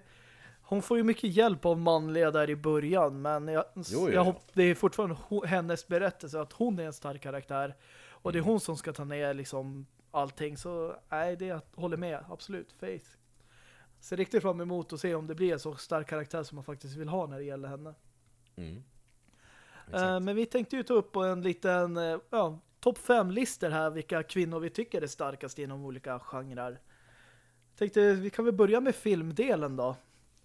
Hon får ju mycket hjälp av manliga där i början, men jag, Jo, jo, jag hopp, det är fortfarande hennes berättelse att hon är en stark karaktär. Och det är Mm. hon som ska ta ner liksom allting. Så nej, det jag håller med. Absolut. Faith. Ser riktigt fram emot att se om det blir en så stark karaktär som man faktiskt vill ha när det gäller henne. Mm. Exakt. men vi tänkte ju ta upp på en liten eh, ja, topp fem listor här vilka kvinnor vi tycker är starkast inom olika genrer. Tänkte vi kan väl börja med filmdelen då.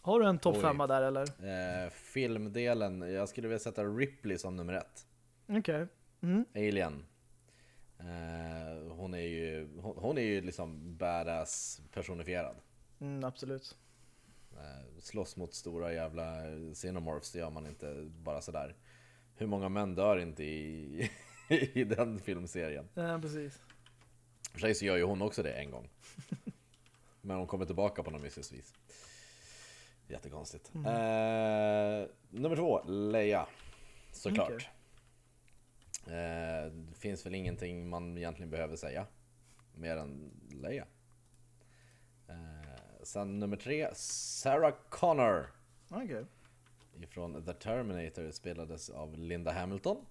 Har du en topp femma där eller? Eh, filmdelen, jag skulle vilja sätta Ripley som nummer ett. Okej. Mm. Alien. Eh, hon är ju, hon, hon är ju liksom badass personifierad. Mm, absolut. Eh, slåss mot stora jävla xenomorphs, det gör man inte bara sådär. Hur många män dör inte i, i den filmserien? Ja, precis. För sig så gör ju hon också det en gång. Men hon kommer tillbaka på något mystiskt vis. Jättekonstigt. Mm. Eh, nummer två, Leia. Såklart. Okej. Eh, det finns väl ingenting man egentligen behöver säga. Mer än Leia. Eh, sen nummer tre, Sarah Connor. Okej. Ifrån The Terminator spelades av Linda Hamilton.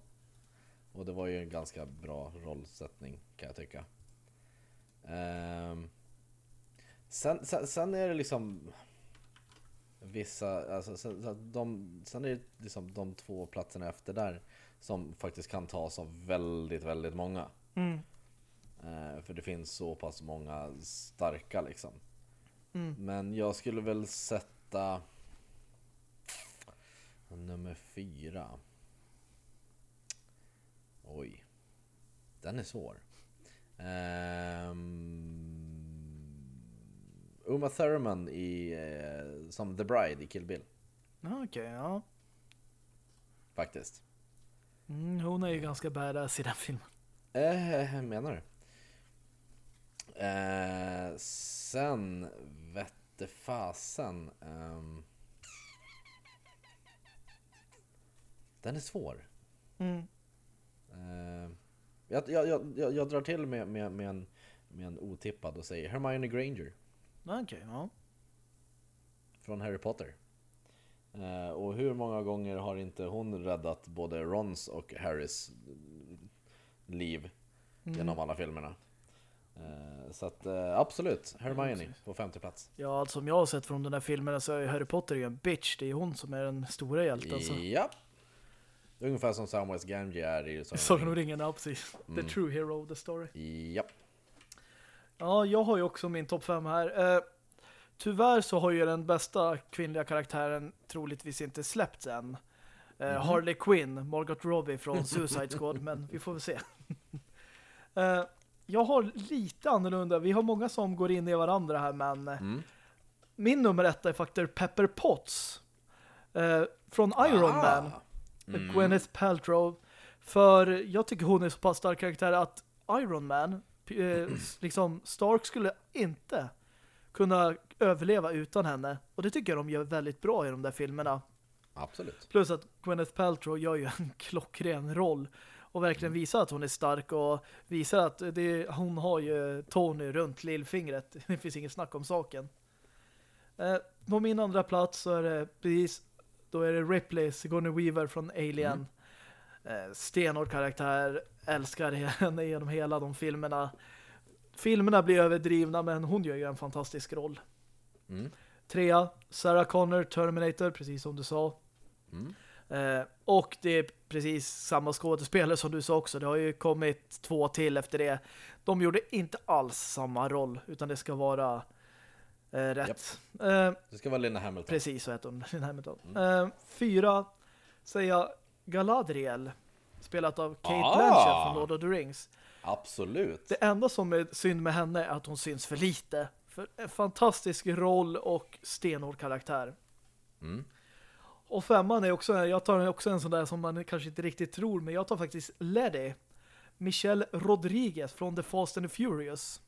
Och det var ju en ganska bra rollsättning kan jag tycka. Ehm, sen, sen, sen är det liksom vissa, alltså, sen, sen, de, sen är det liksom de två platserna efter där som faktiskt kan tas av väldigt, väldigt många. Mm. Eh, för det finns så pass många starka liksom. Mm. Men jag skulle väl sätta nummer fyra. Oj. Den är svår. Ehm, Uma Thurman i, eh, som The Bride i Kill Bill. Ja, Okej, ja. Faktiskt. Mm, hon är ju ganska badass i den filmen. Eh, menar du? Eh, sen vette fasen. ehm, den är svår. Mm. Eh, jag, jag, jag, jag- jag drar till med, med, med, en, med en otippad och säger Hermione Granger Okej, ja. från Harry Potter. Eh, och hur många gånger har inte hon räddat både Rons och Harrys liv genom alla filmerna? Eh, så att eh, absolut, Hermione på femte plats. Ja, allt som jag har sett från den här filmen så är Harry Potter ju en bitch. Det är hon som är den stora hjälten. Så. Ja. Ungefär som Samwise Gamgee är i Sagan om ringen, ja precis. The true hero of the story. Ja. Ja, jag har ju också min topp 5 här. Eh, tyvärr så har ju den bästa kvinnliga karaktären troligtvis inte släppts än. Eh, Harley Quinn, Margot Robbie från Suicide Squad, men vi får väl se. eh, jag har lite annorlunda. Vi har många som går in i varandra här, men eh, Mm. min nummer ett är faktiskt Pepper Potts. Eh, från Iron Ah. Man. Gwyneth Paltrow. För jag tycker hon är så pass stark karaktär att Iron Man, eh, liksom Stark skulle inte kunna överleva utan henne. Och det tycker jag de gör väldigt bra i de där filmerna. Absolut. Plus att Gwyneth Paltrow gör ju en klockren roll och verkligen visar att hon är stark och visar att det, hon har ju Tony runt lillfingret. Det finns inget snack om saken. Eh, på min andra plats så är det precis, då är det Ripley, Sigourney Weaver från Alien. Eh, stenhård karaktär, älskar henne genom hela de filmerna. Filmerna blir överdrivna men hon gör ju en fantastisk roll. Mm. Trea, Sarah Connor, Terminator, precis som du sa. Mm. Eh, och det är precis samma skådespelare som du sa också. Det har ju kommit två till efter det. De gjorde inte alls samma roll, utan det ska vara eh, rätt. Eh, Det ska vara Linda Hamilton. precis så heter hon. Lynn Hamilton. Eh, fyra säger jag Galadriel, spelat av Kate Ah! Blanchett från Lord of the Rings. Absolut. Det enda som är synd med henne är att hon syns för lite. För en fantastisk roll och stenhård karaktär. Mm. Och femman är också, jag tar också en sån där som man kanske inte riktigt tror, men jag tar faktiskt Letty. Michelle Rodriguez från The Fast and the Furious.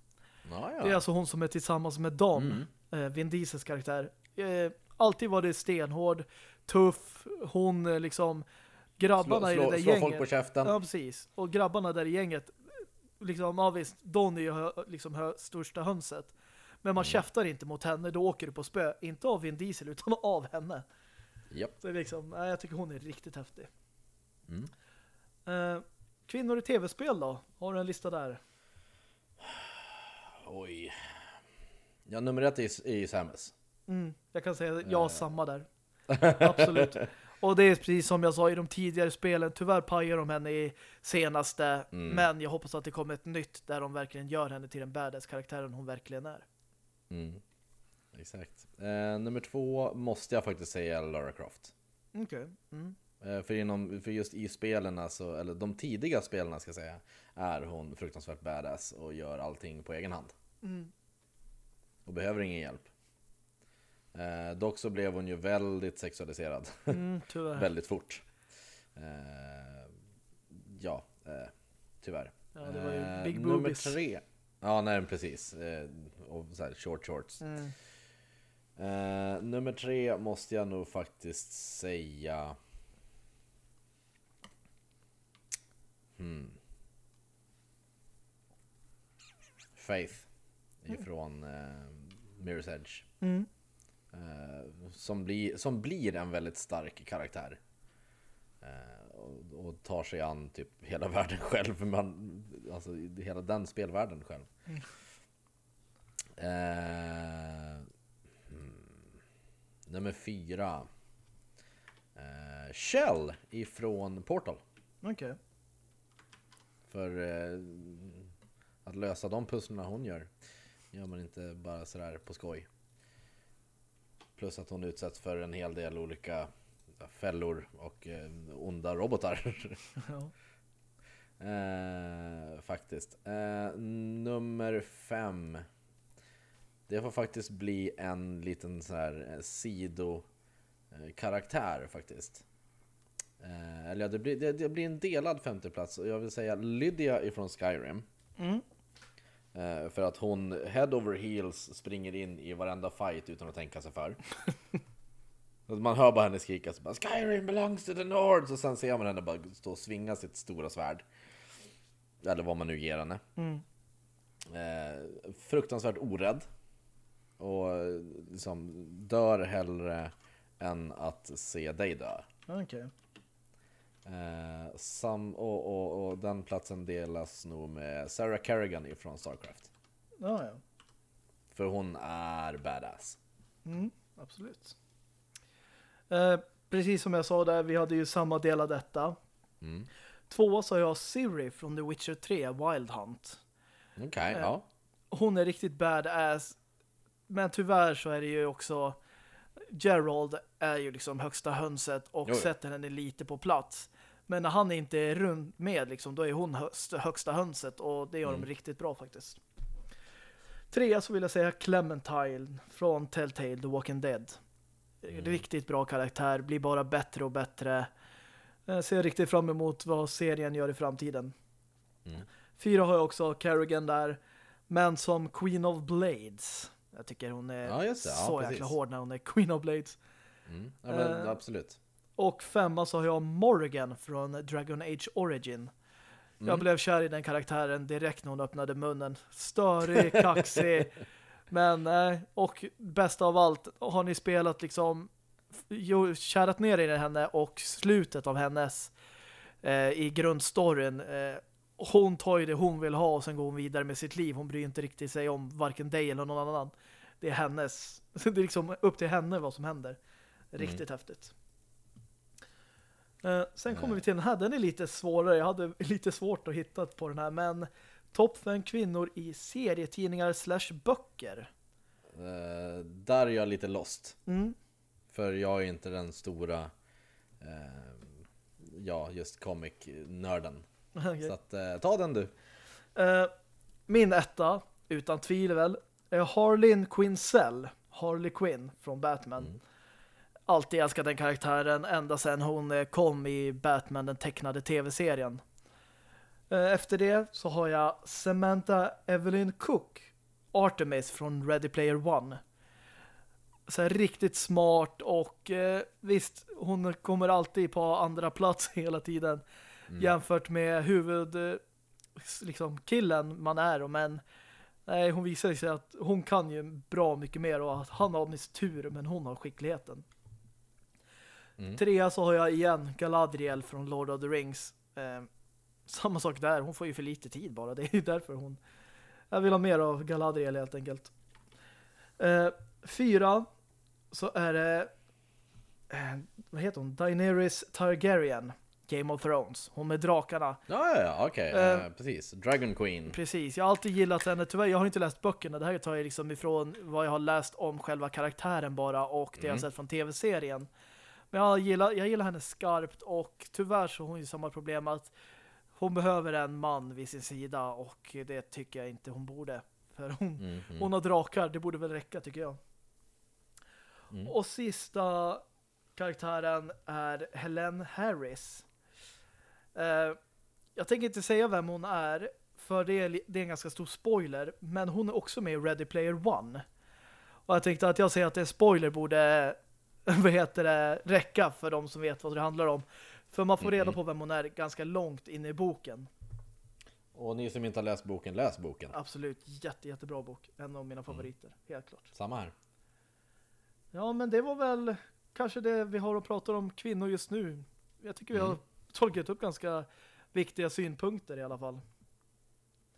Ja, Det är alltså hon som är tillsammans med Dom, Mm. eh, Vin Diesels karaktär. Eh, alltid var det stenhård, tuff, hon eh, liksom grabbarna Slå, i det där slå gänget. folk på käften. Ja, precis. Och grabbarna där i gänget, liksom, ja visst, Don är ju liksom hö, största hönset. Men Mm. man käftar inte mot henne, då åker du på spö. Inte av Vin Diesel, utan av henne. Japp. Så liksom, nej, jag tycker hon är riktigt häftig. Mm. Eh, kvinnor i tv-spel då? Har du en lista där? Oj. Ja, nummer ett är, är ju Samus. Mm, jag kan säga Eh. ja, samma där. Absolut. Och det är precis som jag sa i de tidigare spelen. Tyvärr pajar de henne i senaste. Mm. Men jag hoppas att det kommer ett nytt där de verkligen gör henne till den badass-karaktären hon verkligen är. Mm. Exakt. Eh, nummer två måste jag faktiskt säga Lara Croft. Okej. Mm. Eh, för, inom, för just i spelen, alltså, eller de tidiga spelen ska jag säga, är hon fruktansvärt badass och gör allting på egen hand. Mm. Och behöver ingen hjälp. Eh, dock så blev hon ju väldigt sexualiserad. Mm, väldigt fort. Eh, ja, eh, tyvärr. Ja, det var ju Eh, big nummer boobies. tre. Ja, nej precis. Eh, och så här short shorts. Mm. Eh, nummer tre måste jag nog faktiskt säga... Hmm. Faith. Ifrån eh, Mirror's Edge. Mm. Eh, som, blir, som blir en väldigt stark karaktär. Eh, och, och tar sig an typ hela världen själv. Man, alltså hela den spelvärlden själv. Eh, hmm. Nummer fyra. Eh, Shell ifrån Portal. Okej. För eh, att lösa de pusslarna hon gör gör man inte bara sådär på skoj. Plus att hon utsätts för en hel del olika fällor och eh, onda robotar. Ja. eh, faktiskt. Eh, nummer fem. Det får faktiskt bli en liten så här eh, sido eh, faktiskt. Eh, eller ja, det blir, det, det blir en delad femteplats och jag vill säga Lydia ifrån Skyrim. Mm. Eh, för att hon head over heels springer in i varenda fight utan att tänka sig för. Man hör bara henne skrika så bara, Skyrim belongs to the Nords och sen ser man henne bara stå och svinga sitt stora svärd. Eller vad man nu ger henne. Mm. Eh, fruktansvärt orädd. Och eh, liksom dör hellre än att se dig dö. Okej. Eh, sam, och, och, och den platsen delas nog med Sarah Kerrigan ifrån Starcraft. Ja, ja. För hon är badass. Mm, absolut. Eh, precis som jag sa där, vi hade ju samma del av detta. Mm. Två så har jag Siri från The Witcher 3, Wild Hunt. Okej, okay, Eh, ja. Hon är riktigt badass. Men tyvärr så är det ju också Gerald är ju liksom högsta hönset och jo. sätter henne lite på plats. Men när han inte är runt med liksom, då är hon högst, högsta hönset och det gör Mm. de riktigt bra faktiskt. Trea så vill jag säga Clementine från Telltale, The Walking Dead. Mm. Riktigt bra karaktär, blir bara bättre och bättre. Jag ser riktigt fram emot vad serien gör i framtiden. Mm. Fyra har jag också Kerrigan där. Men som Queen of Blades. Jag tycker hon är Ja. Ja, så precis. jäkla hård när hon är Queen of Blades. Mm. Ja, men, Eh, absolut. Och femma så har jag Morgan från Dragon Age Origin. Jag Mm. blev kär i den karaktären direkt när hon öppnade munnen. Störig, kaxig. men, eh, och bästa av allt, har ni spelat liksom kärat ner i henne och slutet av hennes eh, i grundstoryn eh, hon tar ju det hon vill ha och sen går hon vidare med sitt liv. Hon bryr inte riktigt sig om varken dig eller någon annan. Det är hennes. Det är liksom upp till henne vad som händer. Riktigt häftigt. Eh, sen kommer vi till den här. Den är lite svårare. Jag hade lite svårt att hitta på den här. Men topp fem kvinnor i serietidningar slash böcker. Eh, där är jag lite lost. Mm. För jag är inte den stora, eh, ja, just comic-nörden. Okej. Så att, eh, ta den du. Min etta, utan tvivel, är Harlin Quinzel. Harley Quinn från Batman. Mm. Alltid älskat den karaktären ända sedan hon eh, kom i Batman, den tecknade tv-serien. Eh, efter det så har jag Samantha Evelyn Cook, Artemis från Ready Player One. Så här, riktigt smart och eh, visst, hon kommer alltid på andra plats hela tiden Mm. jämfört med huvud eh, liksom killen man är och men nej, hon visar sig att hon kan ju bra mycket mer och att han har mest tur men hon har skickligheten. Mm. Trea så har jag igen Galadriel från Lord of the Rings. Eh, samma sak där, hon får ju för lite tid bara. Det är ju därför hon... Jag vill ha mer av Galadriel helt enkelt. Eh, fyra så är det... Eh, vad heter hon? Daenerys Targaryen. Game of Thrones. Hon med drakarna. Ja, ja, ja, okej. Eh, eh, precis. Dragon Queen. Precis, jag har alltid gillat henne. Tyvärr, jag har inte läst böckerna. Det här tar jag liksom ifrån vad jag har läst om själva karaktären bara och det jag har Mm. sett från tv-serien. Men jag gillar, jag gillar henne skarpt och tyvärr så har hon ju samma problem att hon behöver en man vid sin sida och det tycker jag inte hon borde. För hon, Mm, mm. hon har drakar, det borde väl räcka tycker jag. Mm. Och sista karaktären är Helen Harris. Eh, jag tänker inte säga vem hon är för det är, det är en ganska stor spoiler men hon är också med i Ready Player One. Och jag tänkte att jag säger att det är spoiler borde vad heter det, räcka för de som vet vad det handlar om. För man får reda Mhm. på vem hon är ganska långt inne i boken. Och ni som inte har läst boken, läs boken. Absolut, jätte, jättebra bok. En av Mm. mina favoriter, helt klart. Samma här. Ja, men det var väl kanske det vi har att prata om kvinnor just nu. Jag tycker vi har Mm. tagit upp ganska viktiga synpunkter i alla fall.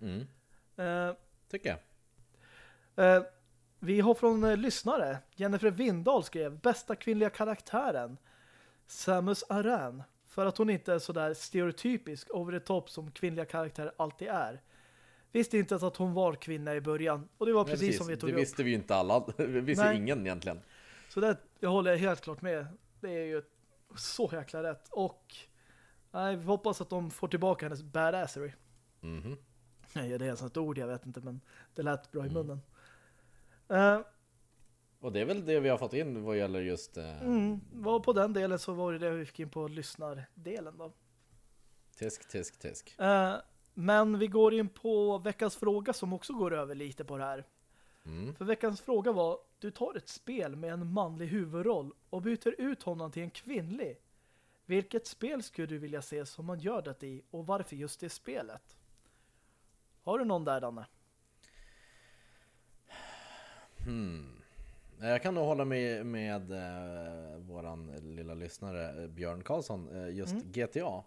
Mm. Eh, Tycker jag. eh, vi har från eh, lyssnare. Jennifer Windahl skrev bästa kvinnliga karaktären. Samus Aran. För att hon inte är så där stereotypisk over the top som kvinnliga karaktärer alltid är. Visste inte ens att hon var kvinna i början. Och det var Men precis, som vi tog det upp. visste vi ju inte alla. Vi visste Nej. ingen egentligen. Så det, jag håller helt klart med. Det är ju så jäkla rätt. Och nej, vi hoppas att de får tillbaka hennes badassery. Mhm. Nej, det är ett ord, jag vet inte, men det lät bra i Mm. Eh, Och det är väl det vi har fått in vad gäller just eh, mm, var på den delen så var det det vi fick in på lyssnardelen då. tisk, tisk, tisk. Eh, men vi går in på veckans fråga som också går över lite på det här. Mm. För veckans fråga var, du tar ett spel med en manlig huvudroll och byter ut honom till en kvinnlig. Vilket spel skulle du vilja se som man gör det i och varför just det spelet? Har du någon där, Danne? Hmm. Jag kan nog hålla med, med eh, våran lilla lyssnare eh, Björn Karlsson, eh, just Mm. GTA.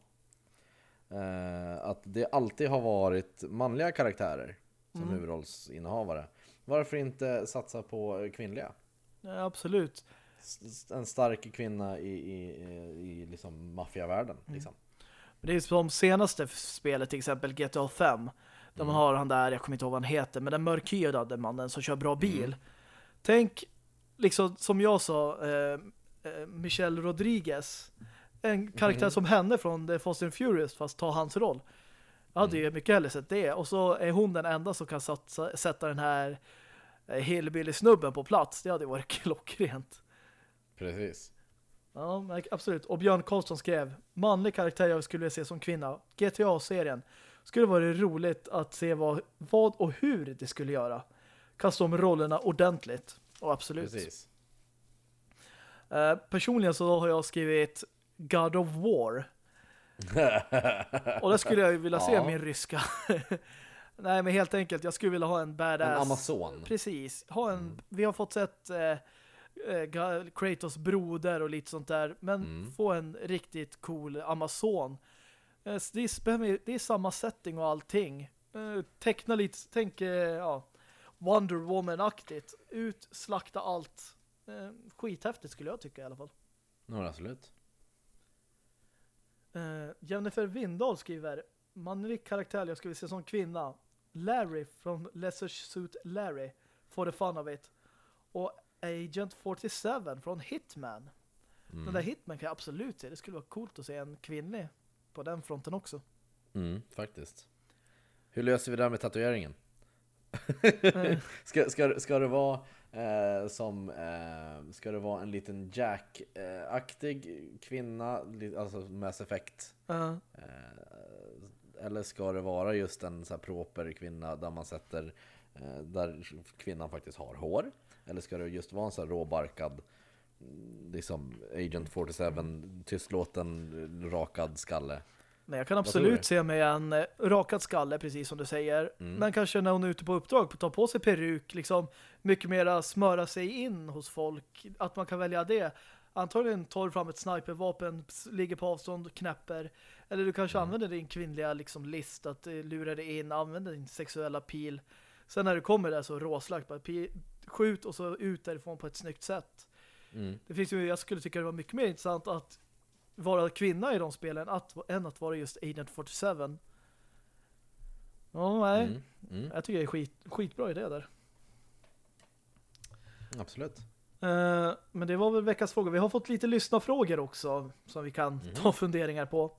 Eh, att det alltid har varit manliga karaktärer som Mm. huvudrollsinnehavare. Varför inte satsa på kvinnliga? Ja, absolut. S- En stark kvinna i, i, i liksom maffiavärlden. Mm. Liksom. Men Det är som senaste spelet, till exempel GTA 5. Där man har han där, jag kommer inte ihåg vad han heter, men den mörkhyade mannen som kör bra bil. Tänk, liksom som jag sa, eh, eh, Michelle Rodriguez. En karaktär som henne från The Fast and Furious, fast ta hans roll. Jag hade ju mycket hellre sett det. Och så är hon den enda som kan satsa, sätta den här eh, hillbilly-snubben på plats. Det hade varit klockrent. Precis. Ja, absolut. Och Björn Karlsson skrev manlig karaktär jag skulle vilja se som kvinna. GTA-serien. Skulle vara roligt att se vad, vad och hur det skulle göra. Kasta om rollerna ordentligt. Och absolut. Precis. Eh, personligen så har jag skrivit God of War. Och där skulle jag ju vilja se Ja. min ryska. Nej, men helt enkelt. Jag skulle vilja ha en badass. En Amazon. Precis. Ha en, Vi har fått sett eh, eh, Kratos broder och lite sånt där. Men Mm. få en riktigt cool Amazon. Eh, det, är, det är samma setting och allting. Eh, teckna lite, tänk eh, ja, Wonder Woman-aktigt. Ut, slakta allt. Eh, skithäftigt skulle jag tycka i alla fall. Ja, absolut. Eh, Jennifer Windahl skriver manlig karaktär jag skulle se som kvinna. Larry från Lesser Suit Larry for the fun of it. Och Agent 47 från Hitman. Den där Hitman kan jag absolut se. Det skulle vara coolt att se en kvinnlig på den fronten också. Mm, faktiskt. Hur löser vi det här med tatueringen? Eh, Ska, ska, ska det vara eh, som eh, Ska det vara en liten Jack-aktig kvinna, li- alltså Mass Effect? eh, Eh, eller ska det vara just en så här proper kvinna där man sätter eh, där kvinnan faktiskt har hår? Eller ska det just vara en så här råbarkad liksom Agent 47 tystlåten rakad skalle? Men jag kan absolut se med en eh, rakad skalle, precis som du säger. Mm. Men kanske när hon är ute på uppdrag, ta på sig peruk, liksom mycket mera smöra sig in hos folk. Att man kan välja det. Antagligen tar du fram ett snipervapen, ligger på avstånd, knäpper. Eller du kanske Mm. använder din kvinnliga liksom, list att eh, lura dig in, använder din sexuella pil. Sen när du kommer där så råslagt, bara skjut och så ut därifrån på ett snyggt sätt. Mm. Det finns ju, jag skulle tycka det var mycket mer intressant att vara kvinna i de spelen att, än att vara just Agent 47. Ja, nej. Mm. Mm. Jag tycker det är skit, skitbra idé där. Absolut. Eh, men det var väl veckans fråga. Vi har fått lite lyssnarfrågor också som vi kan ta funderingar på.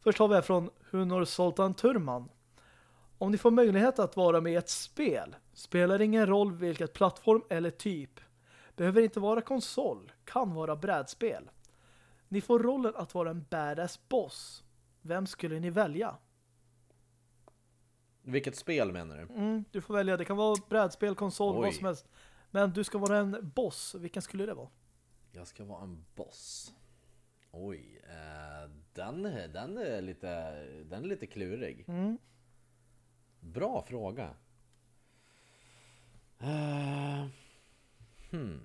Först har vi här från Hunor Soltan Turman. Om ni får möjlighet att vara med i ett spel, spelar ingen roll vilket plattform eller typ. Behöver inte vara konsol, kan vara brädspel. Ni får rollen att vara en badass boss. Vem skulle ni välja? Vilket spel menar du? Mm, du får välja, det kan vara brädspel, konsol, Oj. vad som helst. Men du ska vara en boss. Vilken skulle det vara? Jag ska vara en boss. Oj, eh, den, den, är lite, den är lite klurig. Mm. Bra fråga. Eh, hmm.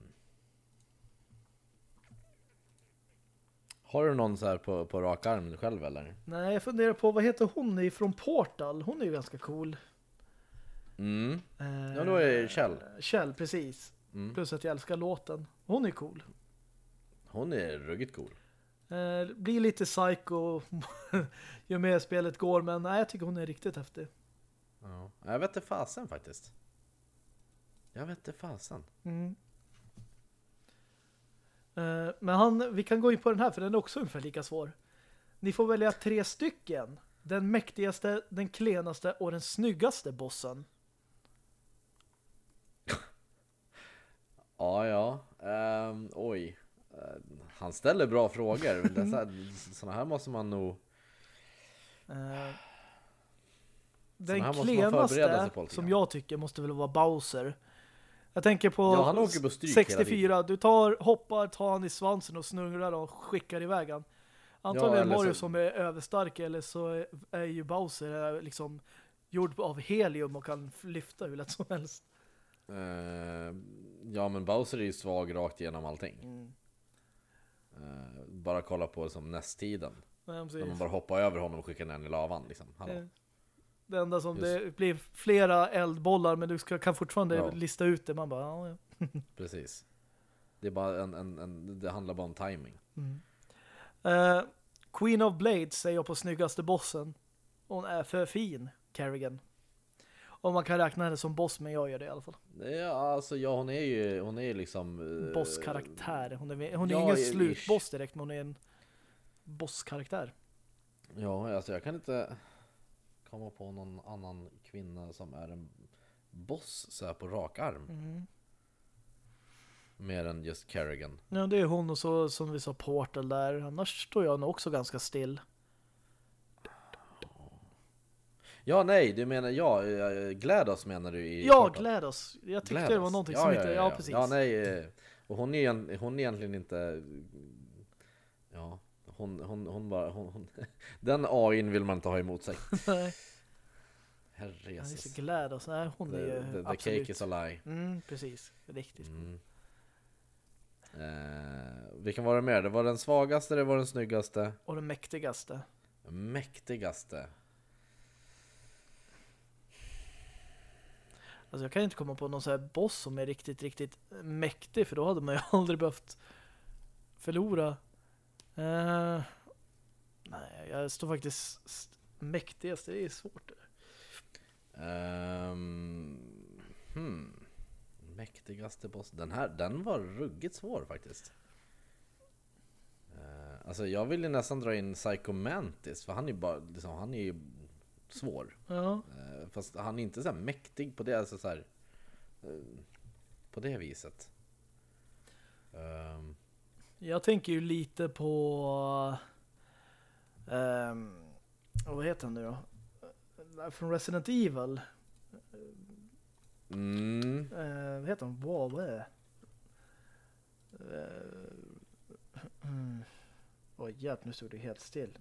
Har du någon så här på, på rak arm själv eller? Nej, jag funderar på, vad heter hon ifrån Portal? Hon är ju ganska cool. Mm. Eh, Ja, då är det Kjell. Kjell, precis. Mm. Plus att jag älskar låten. Hon är cool. Hon är ruggigt cool. Eh, blir lite psycho ju mer spelet går, men nej, jag tycker hon är riktigt häftig. Ja. Jag vet inte fasen faktiskt. Jag vet inte fasen. Mm. Eh, men han, vi kan gå in på den här, för den är också ungefär lika svår. Ni får välja tre stycken. Den mäktigaste, den klenaste och den snyggaste bossen. Ja, ja. Ehm, oj. Eh, han ställer bra frågor. Men det är så här, måste man nog... Här den måste man förbereda sig klenaste som jag tycker måste väl vara Bowser. Jag tänker på, Ja, han åker på stryk hela 64. Du tar, hoppar, tar han i svansen och snurrar och skickar iväg han. Antagligen Ja, Mario så- som är överstark eller så är, är ju Bowser liksom gjord av helium och kan lyfta hur lätt som helst. Eh, ja men Bowser är ju svag rakt igenom allting. Mm. Eh, bara kolla på som nästtiden. Nej, När man bara hoppar över honom och skickar ner i lavan liksom. Hallå. Eh, Det enda som Just. det blir flera eldbollar men du ska, kan fortfarande Ja. lista ut det. Man bara, ja, ja. Precis. Det är bara en, en, en, det handlar bara om timing. Eh, Queen of Blades säger jag på snyggaste bossen. Hon är för fin, Kerrigan. Om man kan räkna henne som boss, men jag gör det i alla fall. Ja, alltså ja, hon är ju, hon är liksom... eh, Bosskaraktär. Hon är, hon är ja, ingen slutboss direkt, men hon är en bosskaraktär. Ja, alltså jag kan inte komma på någon annan kvinna som är en boss så här på rak arm. Mm. Mer än just Kerrigan. Ja, det är hon och så som vi sa Portal där. Annars står jag nog också ganska still. Ja, nej, du menar ja, eh, GLaDOS menar du i Ja, Portal? GLaDOS. Jag tyckte GLaDOS. det var någonting ja, som ja, inte... ja, Ja, precis. Ja, nej. eh, Och hon är, hon är egentligen inte... Ja, hon, hon, hon bara... Hon, hon, den AIn vill man inte ha emot sig. Nej. Herre Ja, det är Jesus. så GLaDOS. Nej, hon The, är ju the, the absolut... cake is a lie. Mm, precis. Riktigt. Mm. Eh, vilken var det mer? Det var den svagaste, det var den snyggaste, Och den mäktigaste. mäktigaste. Alltså jag kan inte komma på någon sån här boss som är riktigt, riktigt mäktig för då hade man ju aldrig behövt förlora. Eh, nej, jag står faktiskt st- mäktigaste, det är svårt. Ehm, hmm. Mäktigaste boss. Den här, den var ruggigt svår faktiskt. Eh, alltså jag vill ju nästan dra in Psycho Mantis för han är bara, liksom, han är ju svår. Ja, Eh, fast han är inte så mäktig på det, alltså så här, eh, på det viset. Ehm, jag tänker ju lite på ehm, vad heter han nu då? Eh, Från Resident Evil. mm, Eh, vad heter han? Wow, vad är? Eh, mm. Oj, hjälp, nu stod det helt still.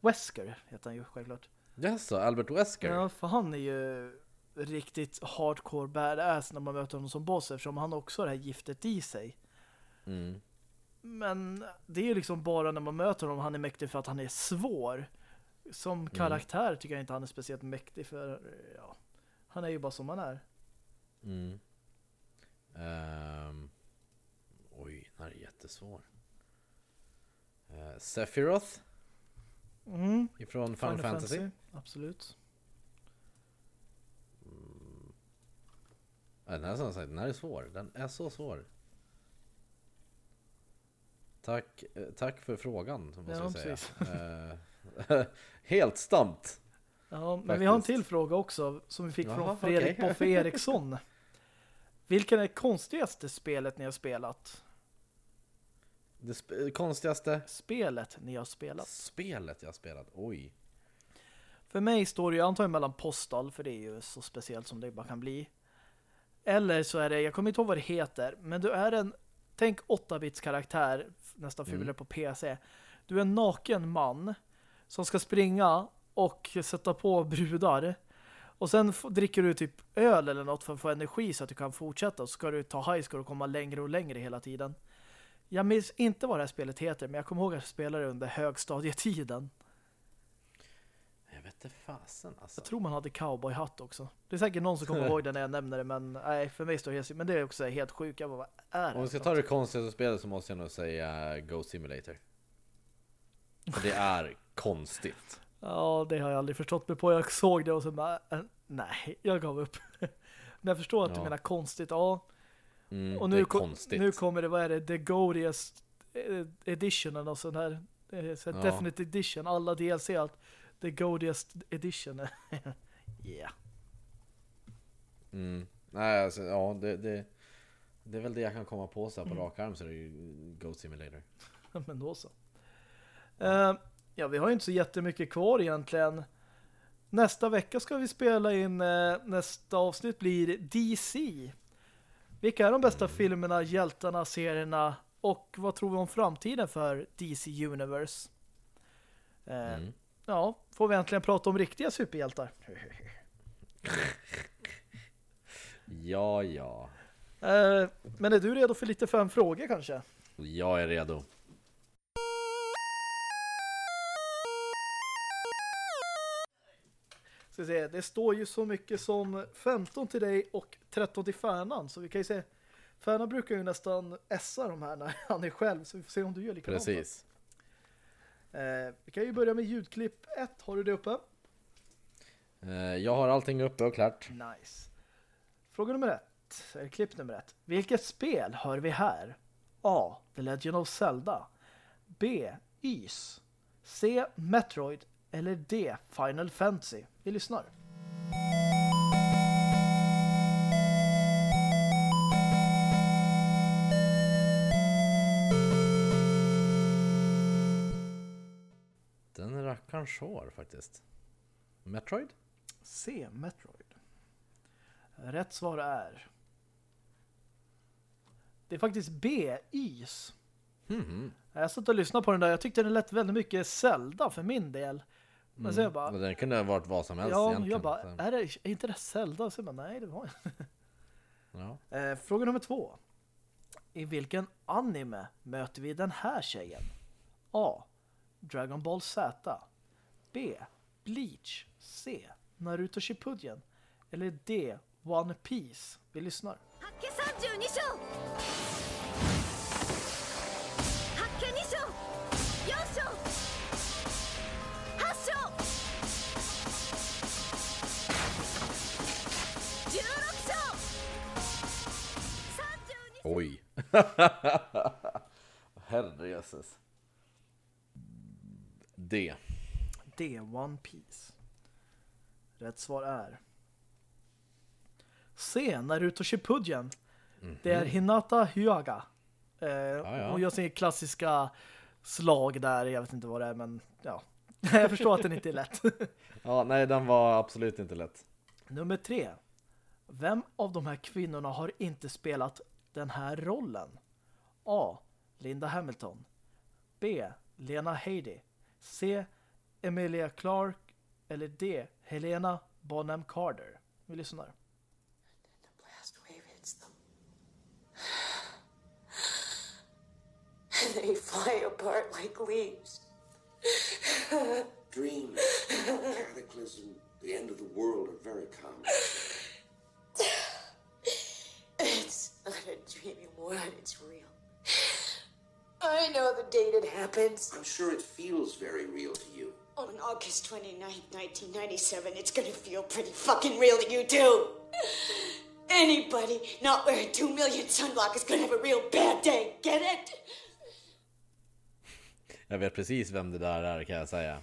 Wesker heter han ju självklart. Jaså, Albert Wesker? Ja, för han är ju riktigt hardcore badass när man möter honom som boss eftersom han också har det här giftet i sig. Mm. Men det är ju liksom bara när man möter honom han är mäktig för att han är svår. Som karaktär tycker jag inte han är speciellt mäktig för ja, han är ju bara som han är. Mm. Ehm, oj, den här är jättesvår. Uh, Sephiroth Mm. ifrån Final, Fantasy. Absolut. Ja, den, här, den här är svår. Den är så svår. Tack, eh, tack för frågan, måste Ja, jag säga. Eh, helt stampt. Ja, men vi har en Faktiskt. till fråga också som vi fick Jaha, från Fredrik okej. Boffe Eriksson. Vilken är det konstigaste spelet ni har spelat? Det sp- konstigaste Spelet ni har spelat. spelet jag har spelat. Oj. För mig står det ju antagligen mellan Postal, för det är ju så speciellt som det bara kan bli. Eller så är det, jag kommer inte ihåg vad det heter, men du är en, tänk 8-bits karaktär, nästan fyller Mm. på PC. Du är en naken man som ska springa och sätta på brudar. Och sen dricker du typ öl eller något för att få energi så att du kan fortsätta. Så ska du ta high score och komma längre och längre hela tiden. Jag minns inte vad det här spelet heter, men jag kommer ihåg att jag spelade under högstadietiden. Jag vet inte fasen alltså. Jag tror man hade cowboyhatt också. Det är säkert någon som kommer ihåg det när jag nämner det, men nej, för mig står det helt Men det är också helt sjukt. Jag bara, vad är det? Om vi ska ta något? det konstigaste spelet så måste jag nog säga Go Simulator. För det är konstigt. Ja, det har jag aldrig förstått mig på. Jag såg det och så bara, äh, nej, jag gav upp. men jag förstår att du Ja. menar konstigt, ja. Mm, Och det nu, är ko- konstigt. nu kommer det, vad är det, The Godiest Edition och sån här, eh, så Ja. Definite Edition, alla DLC, allt. The Godiest Edition. yeah. Mm. Nej, alltså, ja, det, det, det är väl det jag kan komma på så här på Mm. rak arm så är det ju Go Simulator. Men då så. Eh, ja, vi har ju inte så jättemycket kvar egentligen. Nästa vecka ska vi spela in, eh, nästa avsnitt blir DC. Vilka är de bästa filmerna, hjältarna, serierna och vad tror vi om framtiden för DC Universe? Eh, Mm. Ja, får vi äntligen prata om riktiga superhjältar. Ja, ja. Eh, men är du redo för lite fem frågor kanske? Jag är redo. Ska se, det står ju så mycket som 15 till dig och 13 till Färnan. Så vi kan ju se, Färnan brukar ju nästan essa de här när han är själv. Så vi får se om du gör likadant. Precis. Eh, vi kan ju börja med ljudklipp 1. Har du det uppe? Eh, jag har allting uppe och klart. Nice. Fråga nummer ett, eller klipp nummer ett. Vilket spel hör vi här? A. The Legend of Zelda. B. Ys. C. Metroid. Eller D. Final Fantasy. Vi lyssnar. Sår faktiskt. Metroid? C. Metroid. Rätt svar är... Det är faktiskt B. Ys. Mhm. Jag satt och lyssnade på den där. Jag tyckte den lät väldigt mycket Zelda för min del. Men sen jag bara... Men den kunde ha varit vad som helst Ja, egentligen. jag bara, Så, är, det, är inte det Zelda? Så jag bara, nej det var ja. eh, Fråga nummer två. I vilken anime möter vi den här tjejen? A. Dragon Ball Z. B. Bleach C. Naruto Shippuden eller D. One Piece. Vi lyssnar. Hacke 32 show! 2 4 show! 8 show! 16 D. D. One Piece. Rätt svar är C. Naruto Shippuden. Det är Hinata Hyaga. Eh, ja. Hon gör sin klassiska slag där. Jag vet inte vad det är, men ja. jag förstår att den inte är lätt. Ja, nej den var absolut inte lätt. Nummer tre. Vem av de här kvinnorna har inte spelat den här rollen? A. Linda Hamilton. B. Lena Headey. C. Emilia Clarke. Eller D. Helena Bonham Carter. Vi lyssnar. The blast wave hits them. And they fly apart like leaves. Dreams, cataclysm, the end of the world are very common. It's not a dream anymore, it's real. I know the date it happens. I'm sure it feels very real to you. On August 29th, 1997, it's gonna feel pretty fucking real to you, too. Anybody not wearing two million sunblock is gonna have a real bad day, get it? Jag vet precis vem det där är kan jag säga.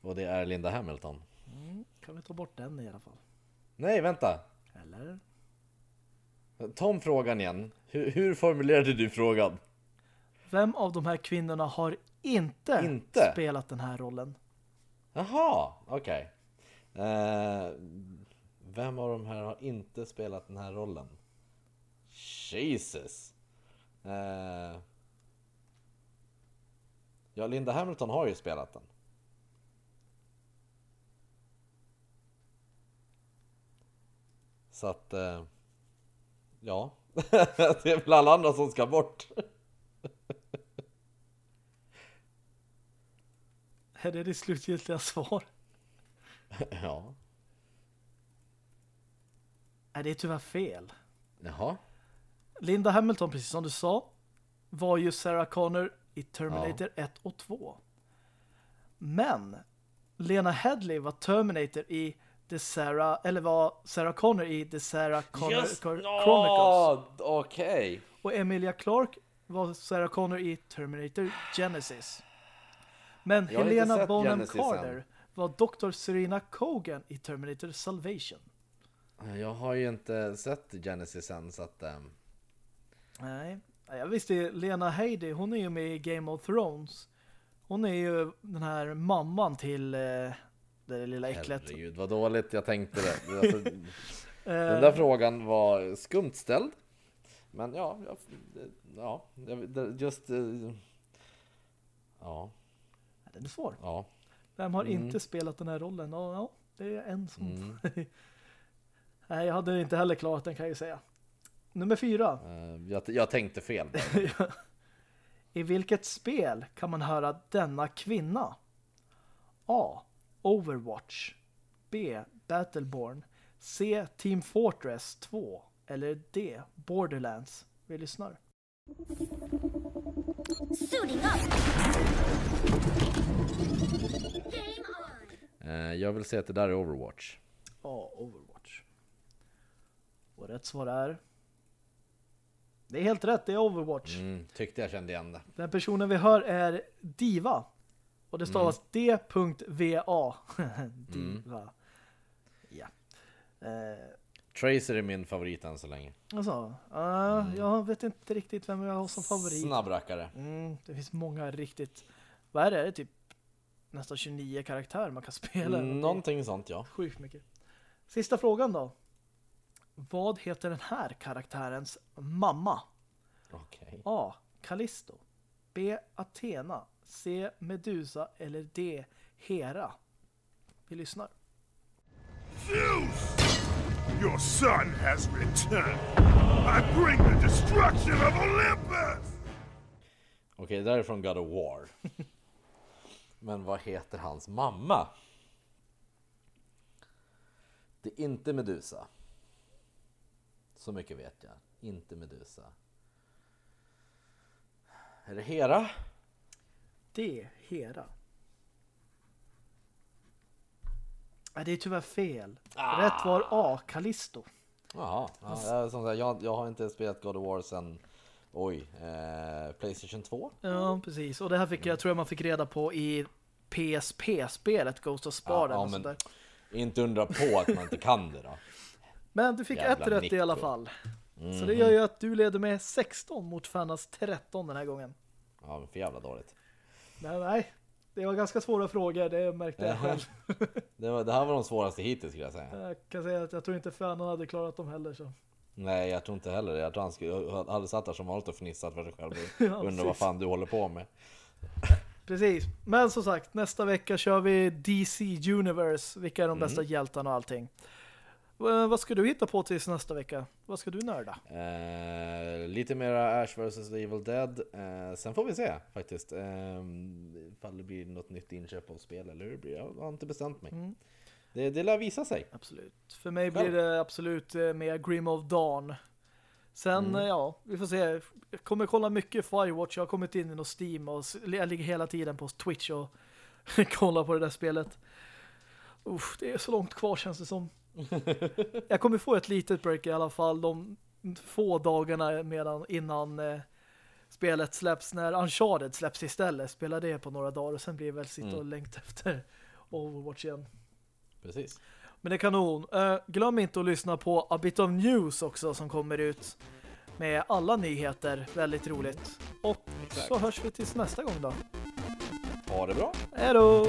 Och det är Linda Hamilton. Kan vi ta bort den i alla fall? Nej, vänta. Eller? Ta om frågan igen. Hur, hur formulerade du frågan? Vem av de här kvinnorna har inte, Inte? spelat den här rollen? Jaha, okej. Eh, vem av de här har inte spelat den här rollen? Jesus. Eh, ja, Linda Hamilton har ju spelat den. Så att, eh, ja. det är väl alla andra som ska bort. Är det det slutgiltiga svar? ja. Är det är tyvärr fel. Jaha. Linda Hamilton, precis som du sa, var ju Sarah Connor i Terminator 1 och 2. Men Lena Headley var Terminator i The Sarah, eller var Sarah Connor i The Sarah Connor no, Chronicles. Okej. Och Emilia Clarke var Sarah Connor i Terminator Genesis. Men Helena Bonham Carter var Dr. Serena Kogan i Terminator Salvation. Jag har ju inte sett Genesis än så att... ehm, Nej, jag visste Lena Headey, hon är ju med i Game of Thrones. Hon är ju den här mamman till eh, det lilla äcklet. herregud vad dåligt jag tänkte det. Alltså, Eh, den där frågan var skumt ställd. Men ja, ja, just... eh, Ja, Den är svår. ja. Vem har Mm. inte spelat den här rollen? Ja, ja det är en som... Nej, jag hade inte heller klarat den kan jag ju säga. Nummer fyra. Eh, jag, jag tänkte fel. I vilket spel kan man höra denna kvinna? A. Overwatch B. Battleborn C. Team Fortress 2 eller D. Borderlands. Vi lyssnar. Suiting jag vill säga att det där är Overwatch. A. Overwatch. Och rätt svar är det är helt rätt, det är Overwatch. Mm, tyckte jag kände igen det. Den personen vi hör är Diva. Och det stavas D.VA. Diva. Ja. Eh, Tracer är min favorit än så länge. alltså, uh, jag vet inte riktigt vem jag har som favorit. Snabbrackare. Mm, det finns många riktigt... Vad? Är det typ nästan 29 karaktärer man kan spela? Mm, någonting sånt ja. Sjukt mycket. Sista frågan då. Vad heter den här karaktärens mamma? Okej. A. Callisto B. Athena C. Medusa eller D. Hera Vi lyssnar. Zeus! Your son has returned. I bring the destruction of Olympus! Okej, det där är från God of War. Men vad heter hans mamma? Det är inte Medusa. Så mycket vet jag. Inte Medusa. Är det Hera? D. Hera Nej, Det är tyvärr fel. Rätt var A. Callisto. Jaha, ja, jag, som sagt, jag, jag har inte spelat God of War sen Oj, eh, Playstation 2? Ja, precis. Och det här fick jag, tror jag man fick reda på i PSP-spelet Ghost of Spartan ja, sånt men inte undra på att man inte kan det då. Men du fick Jävla ett rätt i alla Nico. fall. Så det gör ju att du leder med 16 mot Fannas 13 den här gången. Ja, men för jävla dåligt. Men nej, det var ganska svåra frågor, det märkte jag själv. Det, var, det här var de svåraste hittills skulle jag säga. Jag kan säga att jag tror inte Fanna hade klarat dem heller. Så. Nej, jag tror inte heller det. Jag tror han skulle, hade satt där som vanligt och fnissat för sig själv. Ja, Undrar vad fan du håller på med. Precis, men som sagt, nästa vecka kör vi DC Universe. Vilka är de bästa Mm. hjältarna och allting. Vad ska du hitta på tills nästa vecka? Vad ska du nörda? Eh, lite mera Ash vs Evil Dead. Eh, sen får vi se faktiskt. Eh, ifall det blir något nytt inköp av spel eller hur det blir. Jag har inte bestämt mig. Mm. Det, det lär visa sig. Absolut. För mig blir det absolut eh, med Grim of Dawn. Sen, Mm. eh, ja, vi får se. Jag kommer kolla mycket Firewatch. Jag har kommit in i något Steam och jag ligger hela tiden på Twitch och kollar på det där spelet. Uff, det är så långt kvar känns det som. jag kommer få ett litet break i alla fall de få dagarna medan, innan eh, spelet släpps. När Uncharted släpps istället. Spela det på några dagar och sen blir det väl sitta Mm. och längta efter Overwatch igen. Precis. Men det är kanon. Eh, glöm inte att lyssna på A Bit of News också som kommer ut med alla nyheter. Väldigt roligt. Och Exakt. så hörs vi tills nästa gång då. Ha det bra. Hej då!